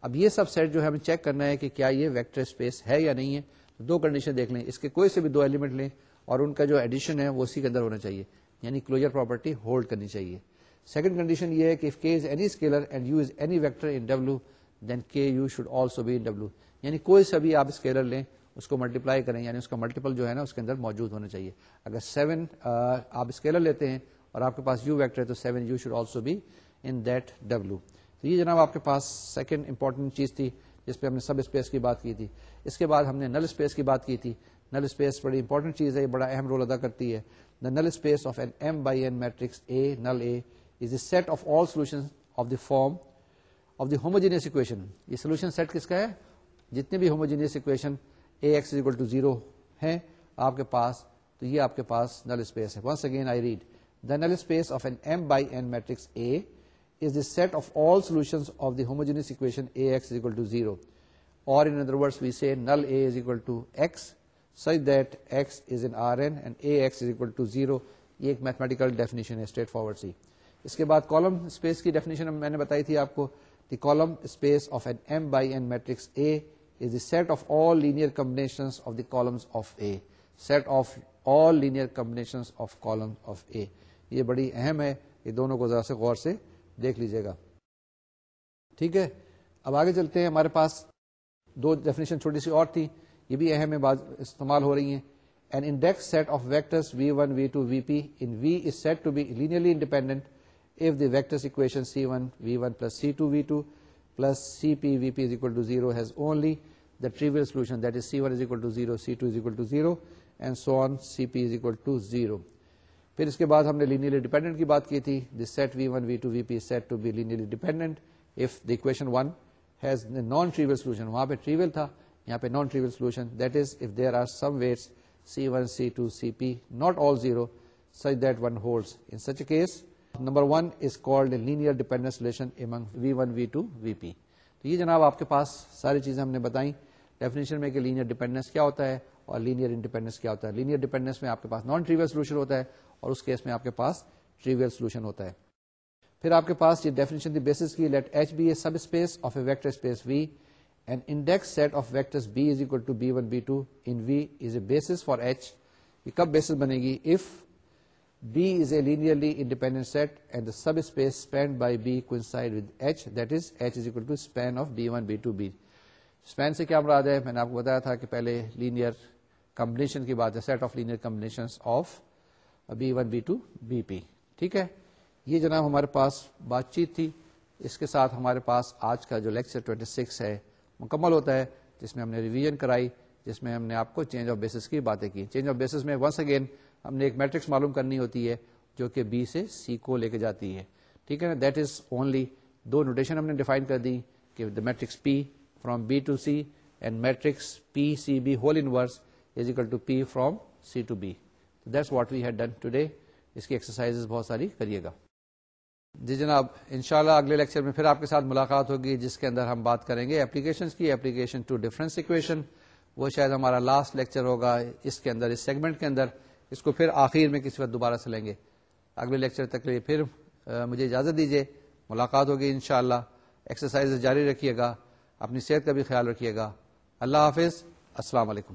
اب یہ سب سیٹ جو ہے ہمیں چیک کرنا ہے کہ کیا یہ ویکٹر اسپیس ہے یا نہیں ہے۔ دو کنڈیشن دیکھ لیں۔ اس کے کوئی سے بھی دو ایلیمنٹ لیں اور ان کا جو ایڈیشن ہے وہ اسی کے اندر ہونا چاہیے۔ یعنی کلوجر پراپرٹی ہولڈ کرنی چاہیے۔ سیکنڈ کنڈیشن یہ ہے کہ K is any scalar and U is any vector in W then K U should also be in W یعنی کوئی سا بھی آپ اسکیلر لیں اس کو ملٹیپلائی کریں یعنی اس کا ملٹیپل جو ہے نا، اس کے اندر موجود ہونا چاہیے۔ اگر سیون آپ اسکیلر لیتے ہیں اور آپ کے پاس یو ویکٹر ہے، تو seven U should also be in that W تو یہ جناب آپ کے پاس سیکنڈ امپورٹنٹ چیز تھی، جس پہ ہم نے سب اسپیس کی بات کی تھی۔ اس کے بعد ہم نے نل اسپیس کی بات کی تھی۔ نل اسپیس بڑی امپورٹنٹ چیز ہے بڑا اہم رول ادا کرتی ہے۔ The null space of an M by N matrix A null A is a set of all solution of the form of the homogeneous equation یہ سولوشن سیٹ کس کا ہے؟ جتنے بھی homogeneous equation A X equal to zero ہیں آپ کے پاس، تو یہ آپ کے پاس نل اسپیس ہے۔ Once again I read the null space of an M by N matrix A is the set of all solutions of the homogeneous equation ax is equal to 0 or in other words we say null a is equal to x such that x is in Rn and ax is equal to 0 یہ ایک mathematical definition ہے straightforward سی۔ اس کے بعد column space کی definition میں نے بتائی تھی آپ کو the column space of an M by N matrix A is the set of all linear combination of the columns of A set of all linear combination of column of A یہ بڑی اہم ہے، یہ دونوں کو ذرا سے غور سے دیکھ لیجیے گا۔ ٹھیک ہے؟ اب آگے چلتے ہیں۔ ہمارے پاس دو ڈیفینیشن چھوٹی سی اور تھی۔ یہ بھی اہم ہے استعمال ہو رہی ہیں۔ An index set of vectors V one V two V P in V is said to if the vectors equation c1 v1 plus c2 v2 plus cp vp is equal to 0 has only the trivial solution that is c1 is equal to 0 c2 is equal to 0 and so on cp is equal to 0 پھر اس کے بعد ہم نے linearly dependent کی بات کی تھی the set V one V two V P said to be linearly dependent if the equation one has non trivial solution وہاں پہ ٹریول تھا یہاں پہ non trivial solution that is if there are some weights C one C two C P not all zero such that one holds in such case number one is called linear dependent solution among V one V two V P تو یہ جناب آپ کے پاس ساری چیزیں ہم نے بتائیں ڈیفینیشن میں کہ لینئر ڈیپینڈنس کیا ہوتا ہے اور لینئر انڈیپینڈنس کیا ہوتا ہے؟ لینئر ڈیپینڈنس میں آپ کے پاس نان ٹریول سولوشن ہوتا ہے اور اس کیس میں آپ کے پاس ٹریویل سولوشن ہوتا ہے۔ پھر آپ کے پاس یہ ڈیفینیشن دی بیسس کی let H be a subspace of a vector space V and index set of vector B is equal to B one B two in V is a basis for H یہ کب basis بنے گی if B is a linearly independent set and the subspace spanned by B coincide with H that is H is equal to span of B one B two B span سے کیا مراد ہے؟ میں نے آپ کو بتایا تھا کہ پہلے لینئر کمبنیشن کی بات ہے set of linear combination of B one B two B P ٹھیک ہے؟ یہ جناب ہمارے پاس بات چیت تھی۔ اس کے ساتھ ہمارے پاس آج کا جو لیکچر 26 ہے، مکمل ہوتا ہے، جس میں ہم نے ریویژن کرائی، جس میں ہم نے آپ کو چینج آف بیسس کی باتیں کی۔ چینج آف بیسس میں ونس اگین ہم نے ایک میٹرکس معلوم کرنی ہوتی ہے، جو کہ بی سے سی کو لے کے جاتی ہے۔ ٹھیک ہے؟ نا دیٹ از اونلی دو نوٹیشن ہم نے ڈیفائن کر دی کہ the matrix P from B to C and matrix P C B whole inverse is equal to P from C to B that's what we had done اس کی exercise بہت ساری کریے گا جی جناب انشاءاللہ اگلے لیکچر میں پھر آپ کے ساتھ ملاقات ہوگی جس کے اندر ہم بات کریں گے اپلیکیشن کی اپلیکیشن ٹو ڈفرنس اکویشن وہ شاید ہمارا لاسٹ لیکچر ہوگا اس کے اندر اس سیگمنٹ کے اندر اس کو پھر آخر میں کسی وقت دوبارہ سے لیں گے اگلے لیکچر تک لیے پھر مجھے اجازت دیجیے ملاقات ہوگی انشاءاللہ شاء ایکسرسائز جاری رکھیے گا اپنی صحت کا بھی خیال رکھیے گا۔ اللہ حافظ۔ السلام علیکم۔